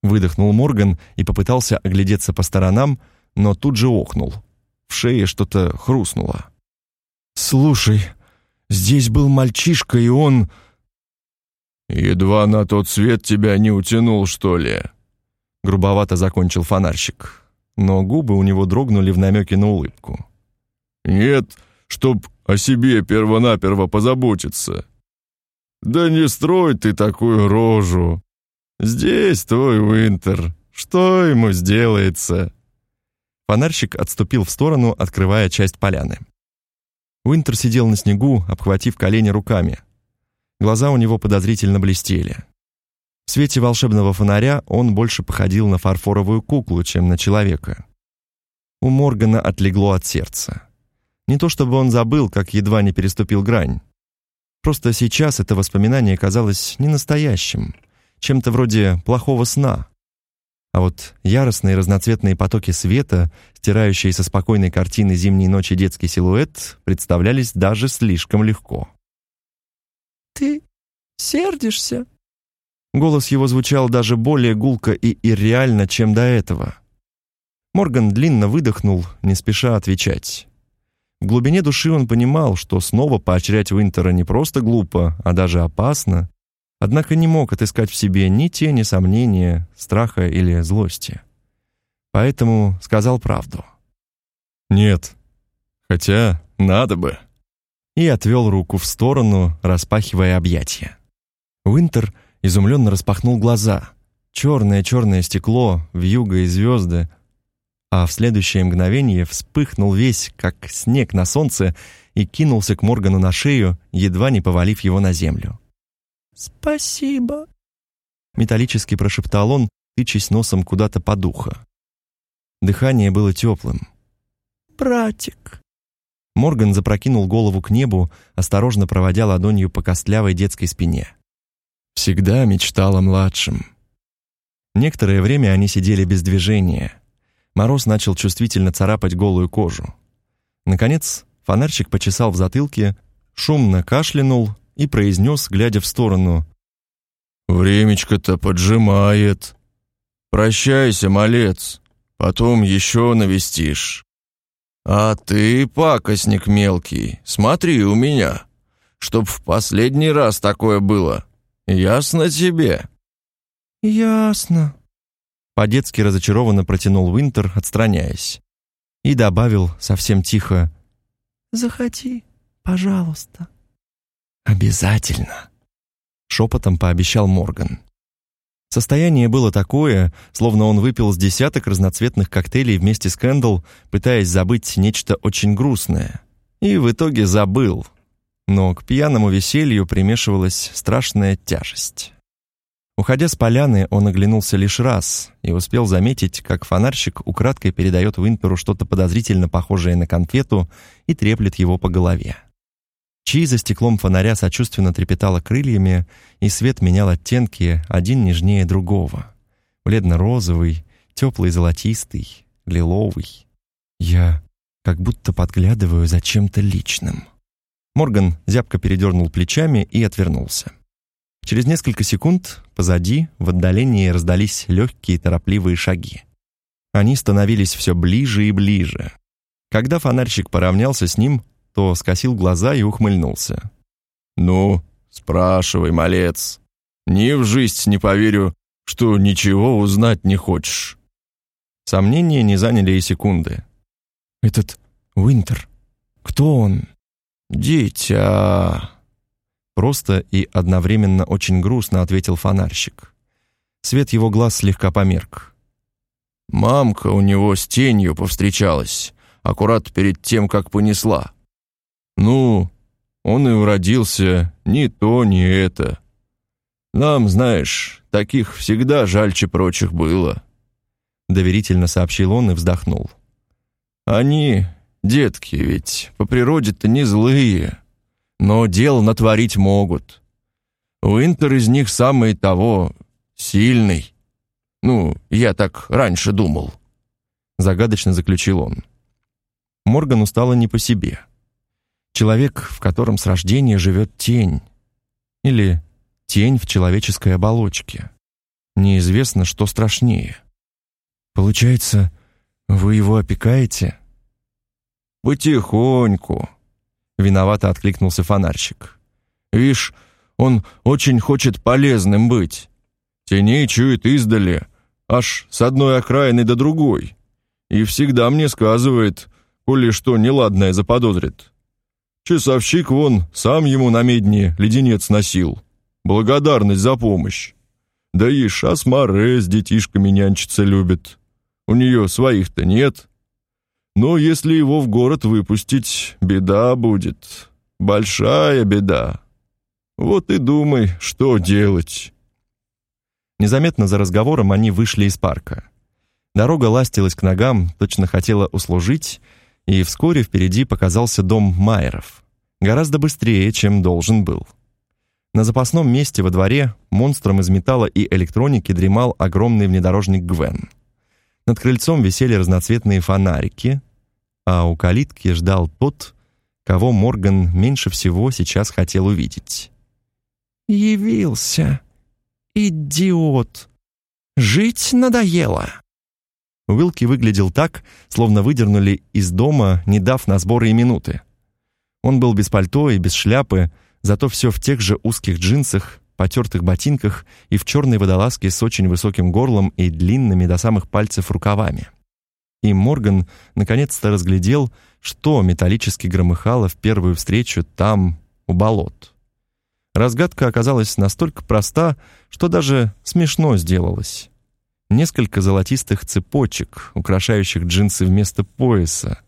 A: Выдохнул Морган и попытался оглядеться по сторонам, но тут же охнул. В шее что-то хрустнуло.
B: «Слушай, здесь был мальчишка, и он...»
C: «Едва на тот свет тебя не утянул, что ли?»
A: Грубовато закончил фонарщик, но губы у него дрогнули в намеке на улыбку.
C: «Нет, чтоб о себе первонаперво позаботиться. Да не строй ты такую рожу. Здесь твой Уинтер. Что ему сделается?»
A: Фонарщик отступил в сторону, открывая часть поляны. Уинтер сидел на снегу, обхватив колени руками. Глаза у него подозрительно блестели. В свете волшебного фонаря он больше походил на фарфоровую куклу, чем на человека. У Моргана отлегло от сердца. Не то чтобы он забыл, как едва не переступил грань. Просто сейчас это воспоминание казалось ненастоящим, чем-то вроде плохого сна. А вот яростные разноцветные потоки света, стирающие со спокойной картины зимней ночи детский силуэт, представлялись даже слишком легко.
B: «Ты сердишься?»
A: Голос его звучал даже более гулко и ирреально, чем до этого. Морган длинно выдохнул, не спеша отвечать. В глубине души он понимал, что снова поощрять Уинтера не просто глупо, а даже опасно, однако не мог отыскать в себе ни тени сомнения, страха или злости. Поэтому сказал правду.
C: «Нет. Хотя надо бы».
A: И отвел руку в сторону, распахивая объятия. Уинтер изумленно распахнул глаза. Черное-черное стекло, вьюга и звезды — а в следующее мгновение вспыхнул весь, как снег на солнце, и кинулся к Моргану на шею, едва не повалив его на землю.
B: «Спасибо», —
A: металлически прошептал он, тычась носом куда-то под ухо. Дыхание было теплым.
B: «Братик».
A: Морган запрокинул голову к небу, осторожно проводя ладонью по костлявой детской спине. Всегда мечтал о младшем. Некоторое время они сидели без движения — Мороз начал чувствительно царапать голую кожу. Наконец, фонарщик почесал в затылке, шумно кашлянул и произнес, глядя в сторону.
C: «Времечко-то поджимает. Прощайся, малец, потом еще навестишь. А ты, пакостник мелкий, смотри у меня, чтоб в последний раз такое было. Ясно тебе?»
B: «Ясно»,
A: по-детски разочарованно протянул Уинтер, отстраняясь. И добавил совсем тихо.
B: «Заходи, пожалуйста».
A: «Обязательно», — шепотом пообещал Морган. Состояние было такое, словно он выпил с десяток разноцветных коктейлей вместе с Кэндл, пытаясь забыть нечто очень грустное. И в итоге забыл. Но к пьяному веселью примешивалась страшная тяжесть. Уходя с поляны, он оглянулся лишь раз и успел заметить, как фонарщик украдкой передает Уинтеру что-то подозрительно похожее на конфету и треплет его по голове. Чи за стеклом фонаря сочувственно трепетала крыльями, и свет менял оттенки, один нежнее другого. Бледно-розовый, теплый золотистый, лиловый. Я как будто подглядываю за чем-то личным. Морган зябко передернул плечами и отвернулся. Через несколько секунд позади, в отдалении, раздались легкие торопливые шаги. Они становились все ближе и ближе. Когда фонарщик поравнялся с ним, то скосил глаза и ухмыльнулся.
C: «Ну, спрашивай, малец. Ни в жизнь не поверю, что ничего узнать не хочешь».
A: Сомнения не заняли и секунды.
B: «Этот Уинтер, кто он?»
A: «Дитя...» Просто и одновременно очень грустно ответил фонарщик. Свет его глаз слегка померк. «Мамка у него с тенью повстречалась, аккурат перед тем, как понесла. Ну, он и уродился ни то, ни это. Нам, знаешь, таких всегда жальче прочих было». Доверительно сообщил он и вздохнул. «Они, детки, ведь по природе-то не злые» но дел натворить могут. Уинтер из них самый того сильный. Ну, я так раньше думал. Загадочно заключил он. Моргану стало не по себе. Человек, в котором с рождения живет тень. Или тень в человеческой оболочке. Неизвестно, что страшнее.
B: Получается, вы его опекаете?
A: Потихоньку, Виновато откликнулся фонарщик. «Вишь, он очень хочет полезным быть. Теней чует издали, аж с одной окраины до другой. И всегда мне сказывает, коли что неладное заподозрит. Часовщик вон сам ему на медне леденец носил. Благодарность за помощь. Да и Шасмаре с детишками нянчиться любит. У нее своих-то нет, но если его в город выпустить, беда будет. Большая беда. Вот и думай, что делать. Незаметно за разговором они вышли из парка. Дорога ластилась к ногам, точно хотела услужить, и вскоре впереди показался дом Майеров. Гораздо быстрее, чем должен был. На запасном месте во дворе монстром из металла и электроники дремал огромный внедорожник Гвен — над крыльцом висели разноцветные фонарики, а у калитки ждал тот, кого Морган меньше всего сейчас хотел увидеть.
B: «Явился! Идиот! Жить надоело!»
A: Уилки выглядел так, словно выдернули из дома, не дав на сборы и минуты. Он был без пальто и без шляпы, зато все в тех же узких джинсах, потертых ботинках и в черной водолазке с очень высоким горлом и длинными до самых пальцев рукавами. И Морган наконец-то разглядел, что металлически громыхало в первую встречу там, у болот. Разгадка оказалась настолько проста, что даже смешно сделалось. Несколько золотистых цепочек, украшающих джинсы вместо пояса.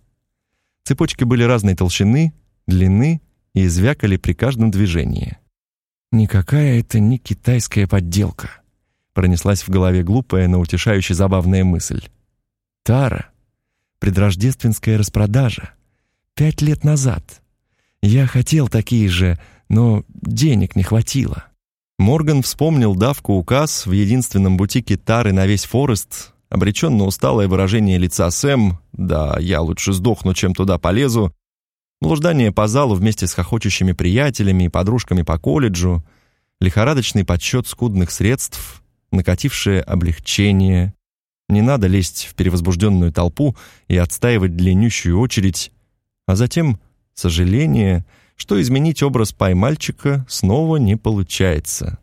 A: Цепочки были разной толщины, длины и звякали при каждом движении.
B: Никакая это не китайская подделка. Пронеслась в голове глупая, но утешающая забавная мысль. Тара. Предрождественская распродажа. Пять лет назад. Я хотел такие же, но денег не хватило.
A: Морган вспомнил давку указ в единственном бутике Тары на весь Форест, обреченно усталое выражение лица Сэм, да, я лучше сдохну, чем туда полезу, блуждание по залу вместе с хохочущими приятелями и подружками по колледжу, лихорадочный подсчет скудных средств, накатившее облегчение. Не надо лезть в перевозбужденную толпу и отстаивать длиннющую очередь, а затем сожаление, что изменить образ поймальчика снова не получается.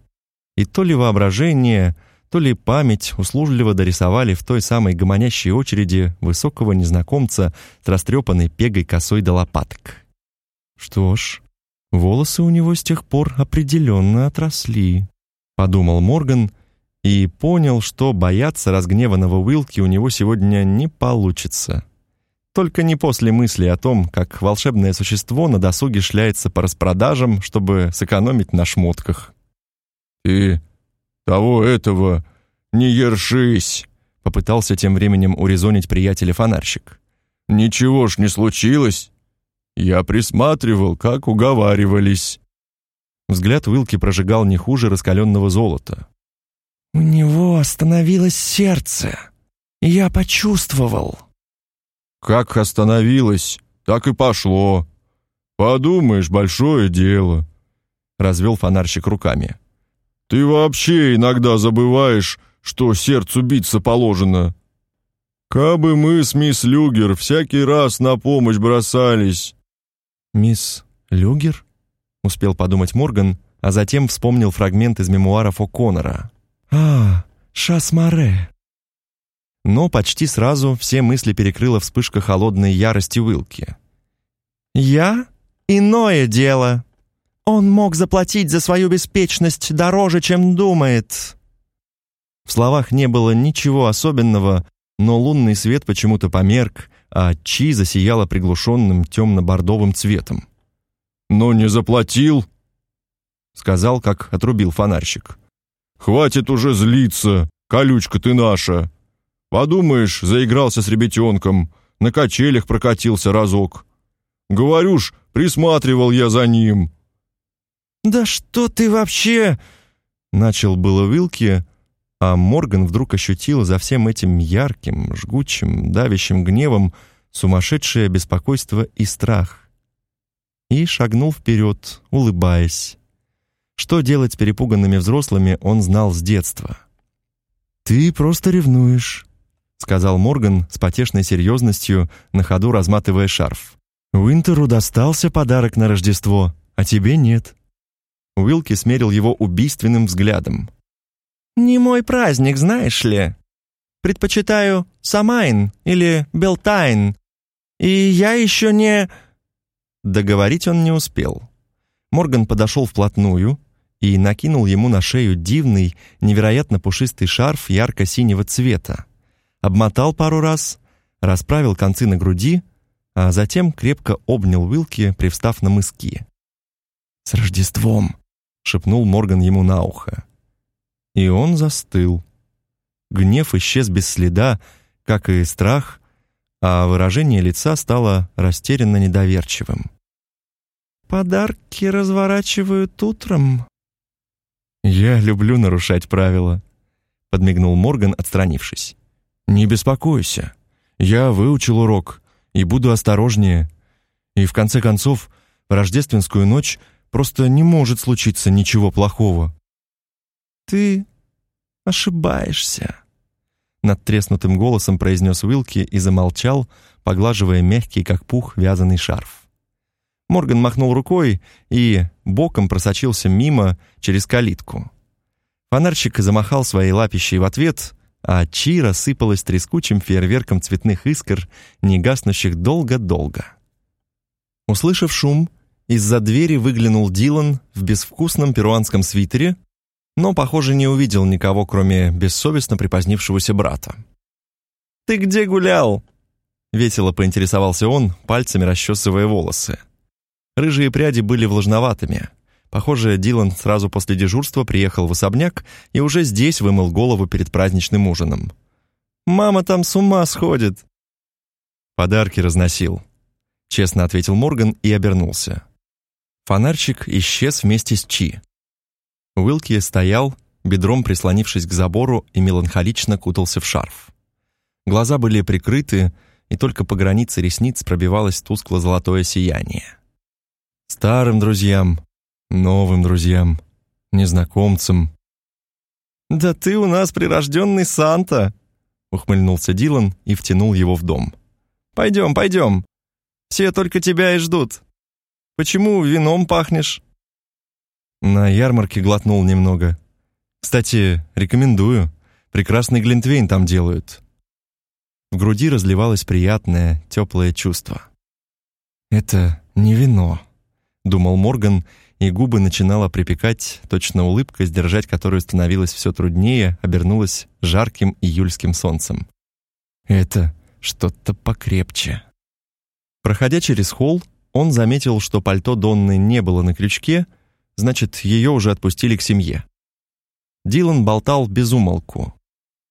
A: И то ли воображение — то ли память услужливо дорисовали в той самой гомонящей очереди высокого незнакомца с растрепанной пегой косой до лопаток. Что ж, волосы у него с тех пор определенно отросли, подумал Морган и понял, что бояться разгневанного Уилки у него сегодня не получится. Только не после мысли о том, как волшебное существо на досуге шляется по распродажам, чтобы сэкономить на шмотках.
C: «Ты того этого не ершись!»
A: — попытался тем временем урезонить приятеля фонарщик.
C: «Ничего ж не случилось. Я присматривал, как уговаривались».
A: Взгляд Уилки прожигал не хуже раскаленного золота.
B: «У него остановилось сердце. Я почувствовал».
C: «Как остановилось, так и пошло. Подумаешь, большое дело», — развел фонарщик руками. Ты вообще иногда забываешь, что сердцу биться положено. Кабы мы с мисс Люгер всякий раз на помощь бросались.
A: Мисс Люгер? Успел подумать Морган, а затем вспомнил фрагмент из мемуаров О'Коннора.
B: А, Шасмаре.
A: Но почти сразу все мысли перекрыла вспышка холодной ярости Уилки.
B: «Я? Иное дело. Он мог заплатить за свою беспечность дороже, чем думает».
A: В словах не было ничего особенного, но лунный свет почему-то померк, а Чи засияла приглушенным темно-бордовым цветом.
C: «Но не заплатил», — сказал, как отрубил фонарщик. «Хватит уже злиться, колючка ты наша. Подумаешь, заигрался с ребятенком, на качелях прокатился разок. Говорю ж, присматривал я за ним».
B: «Да что ты вообще...»
A: Начал было Вилки, а Морган вдруг ощутил за всем этим ярким, жгучим, давящим гневом сумасшедшее беспокойство и страх. И шагнул вперед, улыбаясь. Что делать с перепуганными взрослыми, он знал с детства.
B: «Ты просто ревнуешь», — сказал Морган с потешной серьезностью, на ходу разматывая шарф. «Уинтеру достался подарок на Рождество, а тебе нет».
A: Уилки смерил его убийственным взглядом.
B: «Не мой праздник, знаешь ли. Предпочитаю Самайн или Белтайн. И я еще не...»
A: Договорить он не успел. Морган подошел вплотную и накинул ему на шею дивный, невероятно пушистый шарф ярко-синего цвета. Обмотал пару раз, расправил концы на груди, а затем крепко обнял Уилки, привстав на мыски.
B: «С Рождеством!» — шепнул Морган ему на ухо.
A: И он застыл. Гнев исчез без следа, как и страх, а выражение лица стало растерянно недоверчивым.
B: «Подарки разворачивают утром».
A: «Я люблю нарушать правила», — подмигнул Морган, отстранившись. «Не беспокойся. Я выучил урок и буду осторожнее. И в конце концов, в рождественскую ночь просто не может случиться ничего плохого.
B: «Ты ошибаешься», — над треснутым голосом произнес Уилки и замолчал, поглаживая мягкий, как пух, вязаный шарф. Морган махнул рукой и боком просочился мимо через калитку. Фонарщик замахал своей лапищей в ответ, а Чи рассыпалась трескучим фейерверком цветных искр, не гаснущих долго-долго. Услышав шум, из-за двери выглянул Дилан в безвкусном перуанском свитере но, похоже, не увидел никого, кроме бессовестно припозднившегося брата. «Ты где гулял?» — весело поинтересовался он, пальцами расчесывая волосы. Рыжие пряди были влажноватыми. Похоже, Дилан сразу после дежурства приехал в особняк и уже здесь вымыл голову перед праздничным ужином. «Мама там с ума сходит!» «Подарки разносил», — честно ответил Морган и обернулся. Фонарщик исчез вместе с Чи. Уилки стоял, бедром прислонившись к забору и меланхолично кутался в шарф. Глаза были прикрыты, и только по границе ресниц пробивалось тускло-золотое сияние. Старым друзьям, новым друзьям, незнакомцам. «Да ты у нас прирожденный Санта!» — ухмыльнулся Дилан и втянул его в дом. «Пойдем, пойдем. Все только тебя и ждут. Почему вином пахнешь?» На ярмарке глотнул немного. Кстати, рекомендую. Прекрасный глинтвейн там делают. В груди разливалось приятное, теплое чувство. Это не вино, думал Морган, и губы начинала припекать, точно улыбка, сдержать которую становилось все труднее, обернулась жарким июльским солнцем. Это что-то покрепче. Проходя через холл, он заметил, что пальто Донны не было на крючке, значит, ее уже отпустили к семье. Дилан болтал без умолку.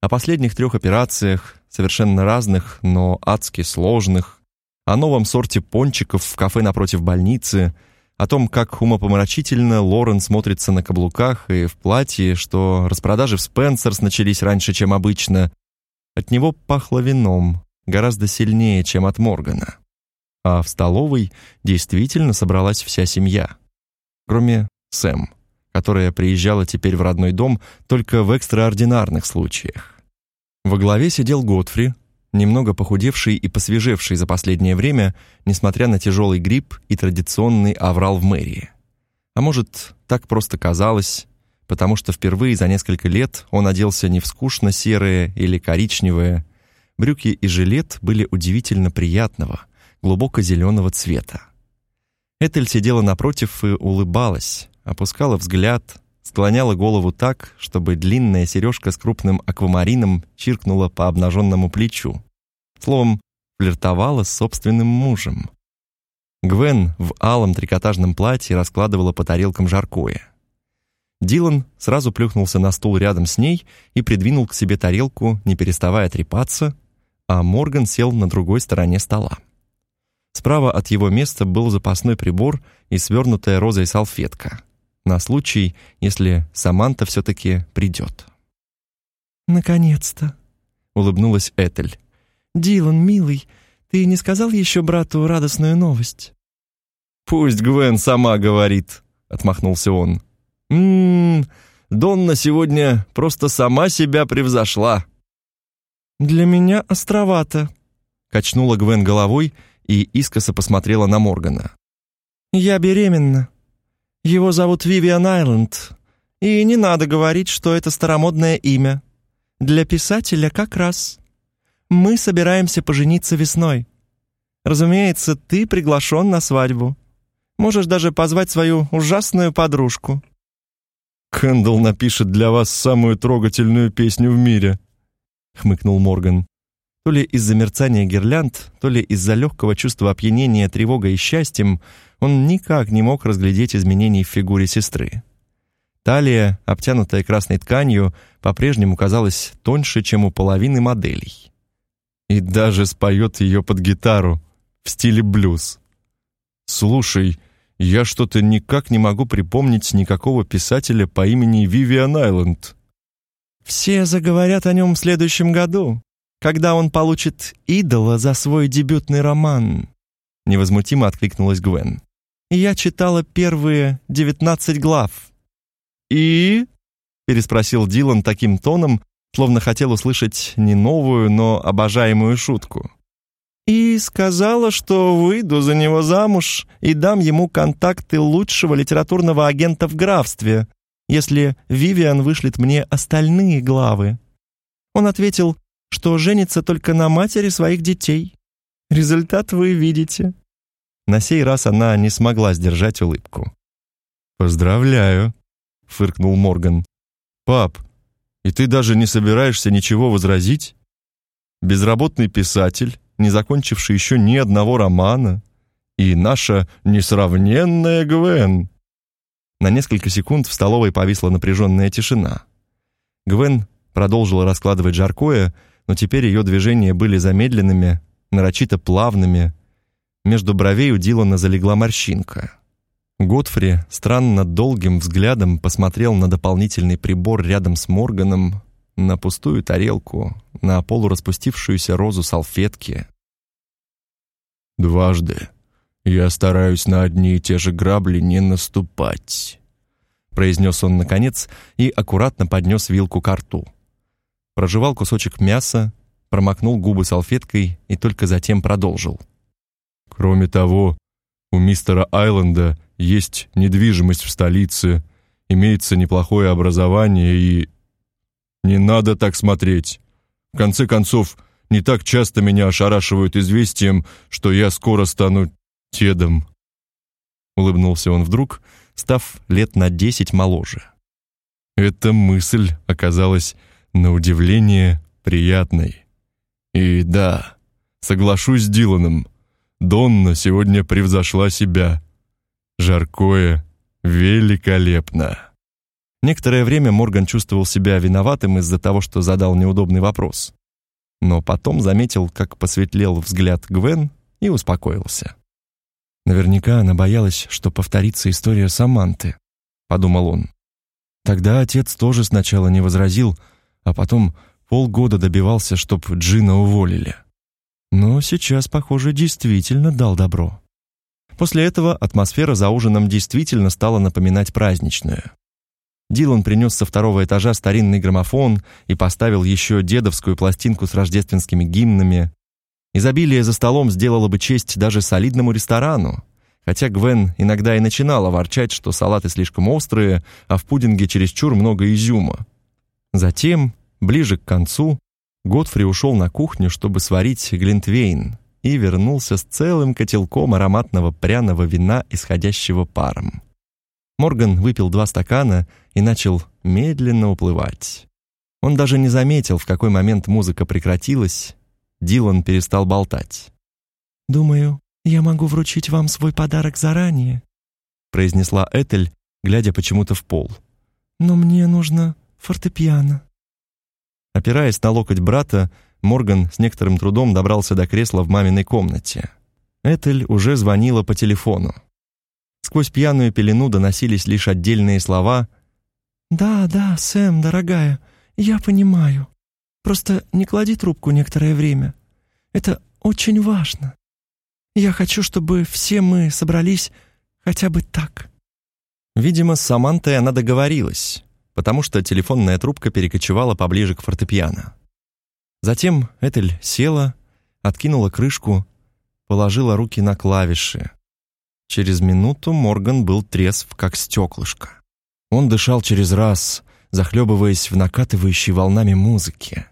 B: О последних трех операциях, совершенно разных, но адски сложных, о новом сорте пончиков в кафе напротив больницы, о том, как умопомрачительно Лорен смотрится на каблуках и в платье, что распродажи в Спенсерс начались раньше, чем обычно. От него пахло вином, гораздо сильнее, чем от Моргана. А в столовой действительно собралась вся семья. Кроме Сэм, которая приезжала теперь в родной дом только в экстраординарных случаях. Во главе сидел Готфри, немного похудевший и посвежевший за последнее время, несмотря на тяжелый грипп и традиционный аврал в мэрии. А может, так просто казалось, потому что впервые за несколько лет он оделся не в скучно серое или коричневое,
A: Брюки и жилет были удивительно приятного, глубоко зеленого цвета. Этель сидела напротив и улыбалась, опускала взгляд, склоняла голову так, чтобы длинная сережка с крупным аквамарином чиркнула по обнаженному плечу. Словом, флиртовала с собственным мужем. Гвен в алом трикотажном платье раскладывала по тарелкам жаркое. Дилан сразу плюхнулся на стул рядом с ней и придвинул к себе тарелку, не переставая трепаться, а Морган сел на другой стороне стола. Справа от его места был запасной прибор и свернутая розой салфетка на случай, если Саманта все-таки придет.
B: «Наконец-то!» — улыбнулась Этель. «Дилан, милый, ты не сказал еще брату радостную новость?»
A: «Пусть Гвен сама говорит», — отмахнулся он. «Ммм, Донна сегодня просто сама себя превзошла».
B: «Для меня островато», —
A: качнула Гвен головой и искоса посмотрела на Моргана.
B: «Я беременна. Его зовут Вивиан Айленд, и не надо говорить, что это старомодное имя. Для писателя как раз. Мы собираемся пожениться весной. Разумеется, ты приглашен на свадьбу. Можешь даже позвать свою ужасную подружку».
C: «Кэндалл напишет для вас самую трогательную песню в мире», — хмыкнул Морган.
A: То ли из-за мерцания гирлянд, то ли из-за легкого чувства опьянения тревогой и счастьем он никак не мог разглядеть изменений в фигуре сестры. Талия, обтянутая красной тканью, по-прежнему казалась тоньше, чем у половины моделей.
C: И даже споет ее под гитару в стиле блюз. «Слушай, я что-то никак не могу припомнить никакого писателя по имени Вивиан Айленд».
B: «Все заговорят о нем в следующем году», когда он получит идола за свой дебютный роман», — невозмутимо откликнулась Гвен. «Я читала первые девятнадцать глав».
A: «И?» — переспросил Дилан таким тоном, словно хотел услышать не новую, но обожаемую шутку.
B: «И сказала, что выйду за него замуж и дам ему контакты лучшего литературного агента в графстве, если Вивиан вышлет мне остальные главы». Он ответил, что женится только на матери своих детей. Результат вы видите».
A: На сей раз она не смогла сдержать улыбку.
C: «Поздравляю», — фыркнул Морган. «Пап, и ты даже не собираешься ничего возразить? Безработный писатель, не закончивший еще ни одного романа, и наша несравненная Гвен».
A: На несколько секунд в столовой повисла напряженная тишина. Гвен продолжила раскладывать жаркое, но теперь ее движения были замедленными, нарочито плавными. Между бровей у Дилана залегла морщинка. Готфри странно долгим взглядом посмотрел на дополнительный прибор рядом с Морганом, на пустую тарелку, на полураспустившуюся розу салфетки.
C: «Дважды я стараюсь на одни и те же грабли не наступать», произнес он наконец и аккуратно поднес вилку к рту прожевал кусочек мяса, промокнул губы салфеткой и только затем продолжил. Кроме того, у мистера Айленда есть недвижимость в столице, имеется неплохое образование и... Не надо так смотреть. В конце концов, не так часто меня ошарашивают известием, что я скоро стану тедом.
A: Улыбнулся он вдруг, став лет на десять моложе.
C: Эта мысль оказалась на удивление приятной. И да, соглашусь с Диланом, Донна сегодня превзошла себя. Жаркое великолепно.
A: Некоторое время Морган чувствовал себя виноватым из-за того, что задал неудобный вопрос. Но потом заметил, как посветлел взгляд Гвен и успокоился. Наверняка она боялась, что повторится история Саманты, подумал он. Тогда отец тоже сначала не возразил, а потом полгода добивался, чтоб Джина уволили. Но сейчас, похоже, действительно дал добро. После этого атмосфера за ужином действительно стала напоминать праздничную. Дилан принес со второго этажа старинный граммофон и поставил еще дедовскую пластинку с рождественскими гимнами. Изобилие за столом сделало бы честь даже солидному ресторану, хотя Гвен иногда и начинала ворчать, что салаты слишком острые, а в пудинге чересчур много изюма. Затем, ближе к концу, Готфри ушел на кухню, чтобы сварить глинтвейн, и вернулся с целым котелком ароматного пряного вина, исходящего паром. Морган выпил два стакана и начал медленно уплывать. Он даже не заметил, в какой момент музыка прекратилась. Дилан перестал болтать.
B: «Думаю, я могу вручить вам свой подарок заранее»,
A: произнесла Этель, глядя почему-то в пол.
B: «Но мне нужно фортепиано».
A: Опираясь на локоть брата, Морган с некоторым трудом добрался до кресла в маминой комнате. Этель уже звонила по телефону. Сквозь пьяную пелену доносились лишь отдельные слова.
B: «Да, да, Сэм, дорогая, я понимаю. Просто не клади трубку некоторое время. Это очень важно. Я хочу, чтобы все мы собрались хотя бы так».
A: Видимо, с Самантой она договорилась, потому что телефонная трубка перекочевала поближе к фортепиано. Затем Этель села, откинула крышку, положила руки на клавиши. Через минуту Морган был трезв, как стеклышко. Он дышал через раз, захлебываясь в накатывающей волнами музыке.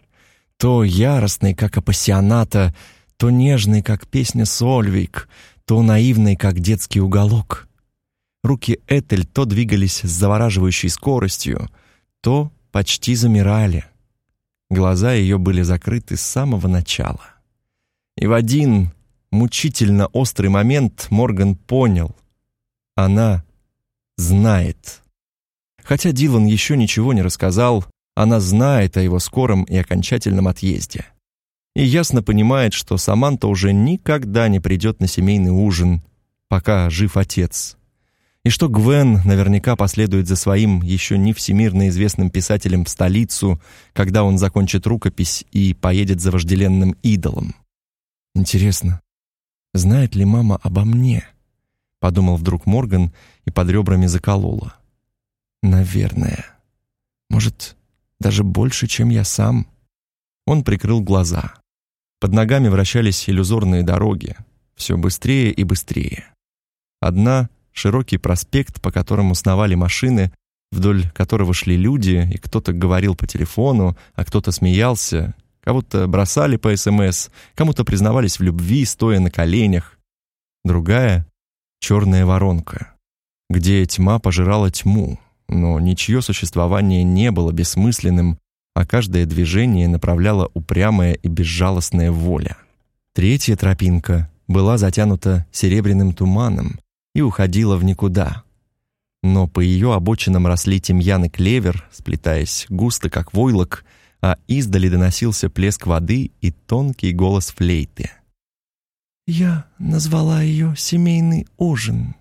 A: То яростный, как апассионата, то нежный, как песня Сольвик, то наивный, как детский уголок. Руки Этель то двигались с завораживающей скоростью, то почти замирали. Глаза ее были закрыты с самого начала. И в один мучительно острый момент Морган понял. Она знает. Хотя Дилан еще ничего не рассказал, она знает о его скором и окончательном отъезде. И ясно понимает, что Саманта уже никогда не придет на семейный ужин, пока жив отец. И что Гвен наверняка последует за своим еще не всемирно известным писателем в столицу, когда он закончит рукопись и поедет за вожделенным идолом. Интересно, знает ли мама обо мне? Подумал вдруг Морган и под ребрами заколола. Наверное. Может, даже больше, чем я сам. Он прикрыл глаза. Под ногами вращались иллюзорные дороги, все быстрее и быстрее. Одна широкий проспект, по которому сновали машины, вдоль которого шли люди, и кто-то говорил по телефону, а кто-то смеялся, кого-то бросали по СМС, кому-то признавались в любви, стоя на коленях. Другая — черная воронка, где тьма пожирала тьму, но ничье существование не было бессмысленным, а каждое движение направляла упрямая и безжалостная воля. Третья тропинка была затянута серебряным туманом и уходила в никуда. Но по ее обочинам росли тимьян и клевер, сплетаясь густо, как войлок, а издали доносился плеск воды и тонкий голос флейты.
B: «Я назвала ее «семейный ужин».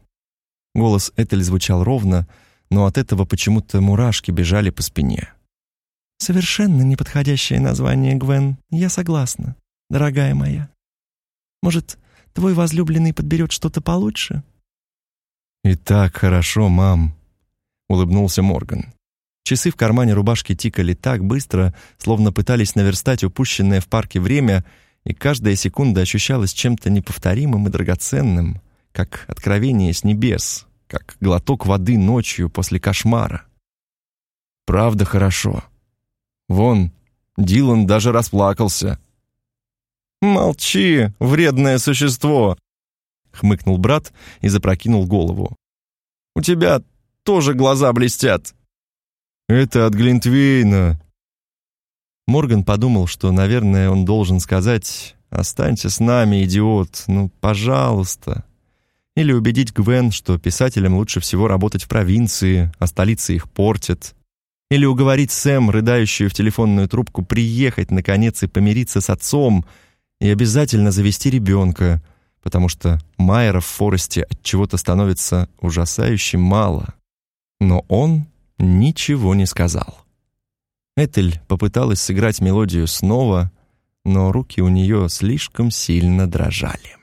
A: Голос Этель звучал ровно, но от этого почему-то мурашки бежали по спине.
B: «Совершенно неподходящее название, Гвен, я согласна, дорогая моя. Может, твой возлюбленный подберет что-то получше?»
A: «И так хорошо, мам», — улыбнулся Морган. Часы в кармане рубашки тикали так быстро, словно пытались наверстать упущенное в парке время, и каждая секунда ощущалась чем-то неповторимым и драгоценным, как откровение с небес, как глоток воды ночью после кошмара. Правда хорошо. Вон, Дилан даже расплакался. «Молчи, вредное существо!» — хмыкнул брат и запрокинул голову. «У тебя тоже глаза блестят!» «Это от Глинтвейна!» Морган подумал, что, наверное, он должен сказать «Останься с нами, идиот, ну, пожалуйста!» Или убедить Гвен, что писателям лучше всего работать в провинции, а столица их портит. Или уговорить Сэм, рыдающую в телефонную трубку, приехать, наконец, и помириться с отцом, и обязательно завести ребенка, потому что Майера в Форесте от чего-то становится ужасающе мало. Но он ничего не сказал. Этель попыталась сыграть мелодию снова, но руки у нее слишком сильно дрожали.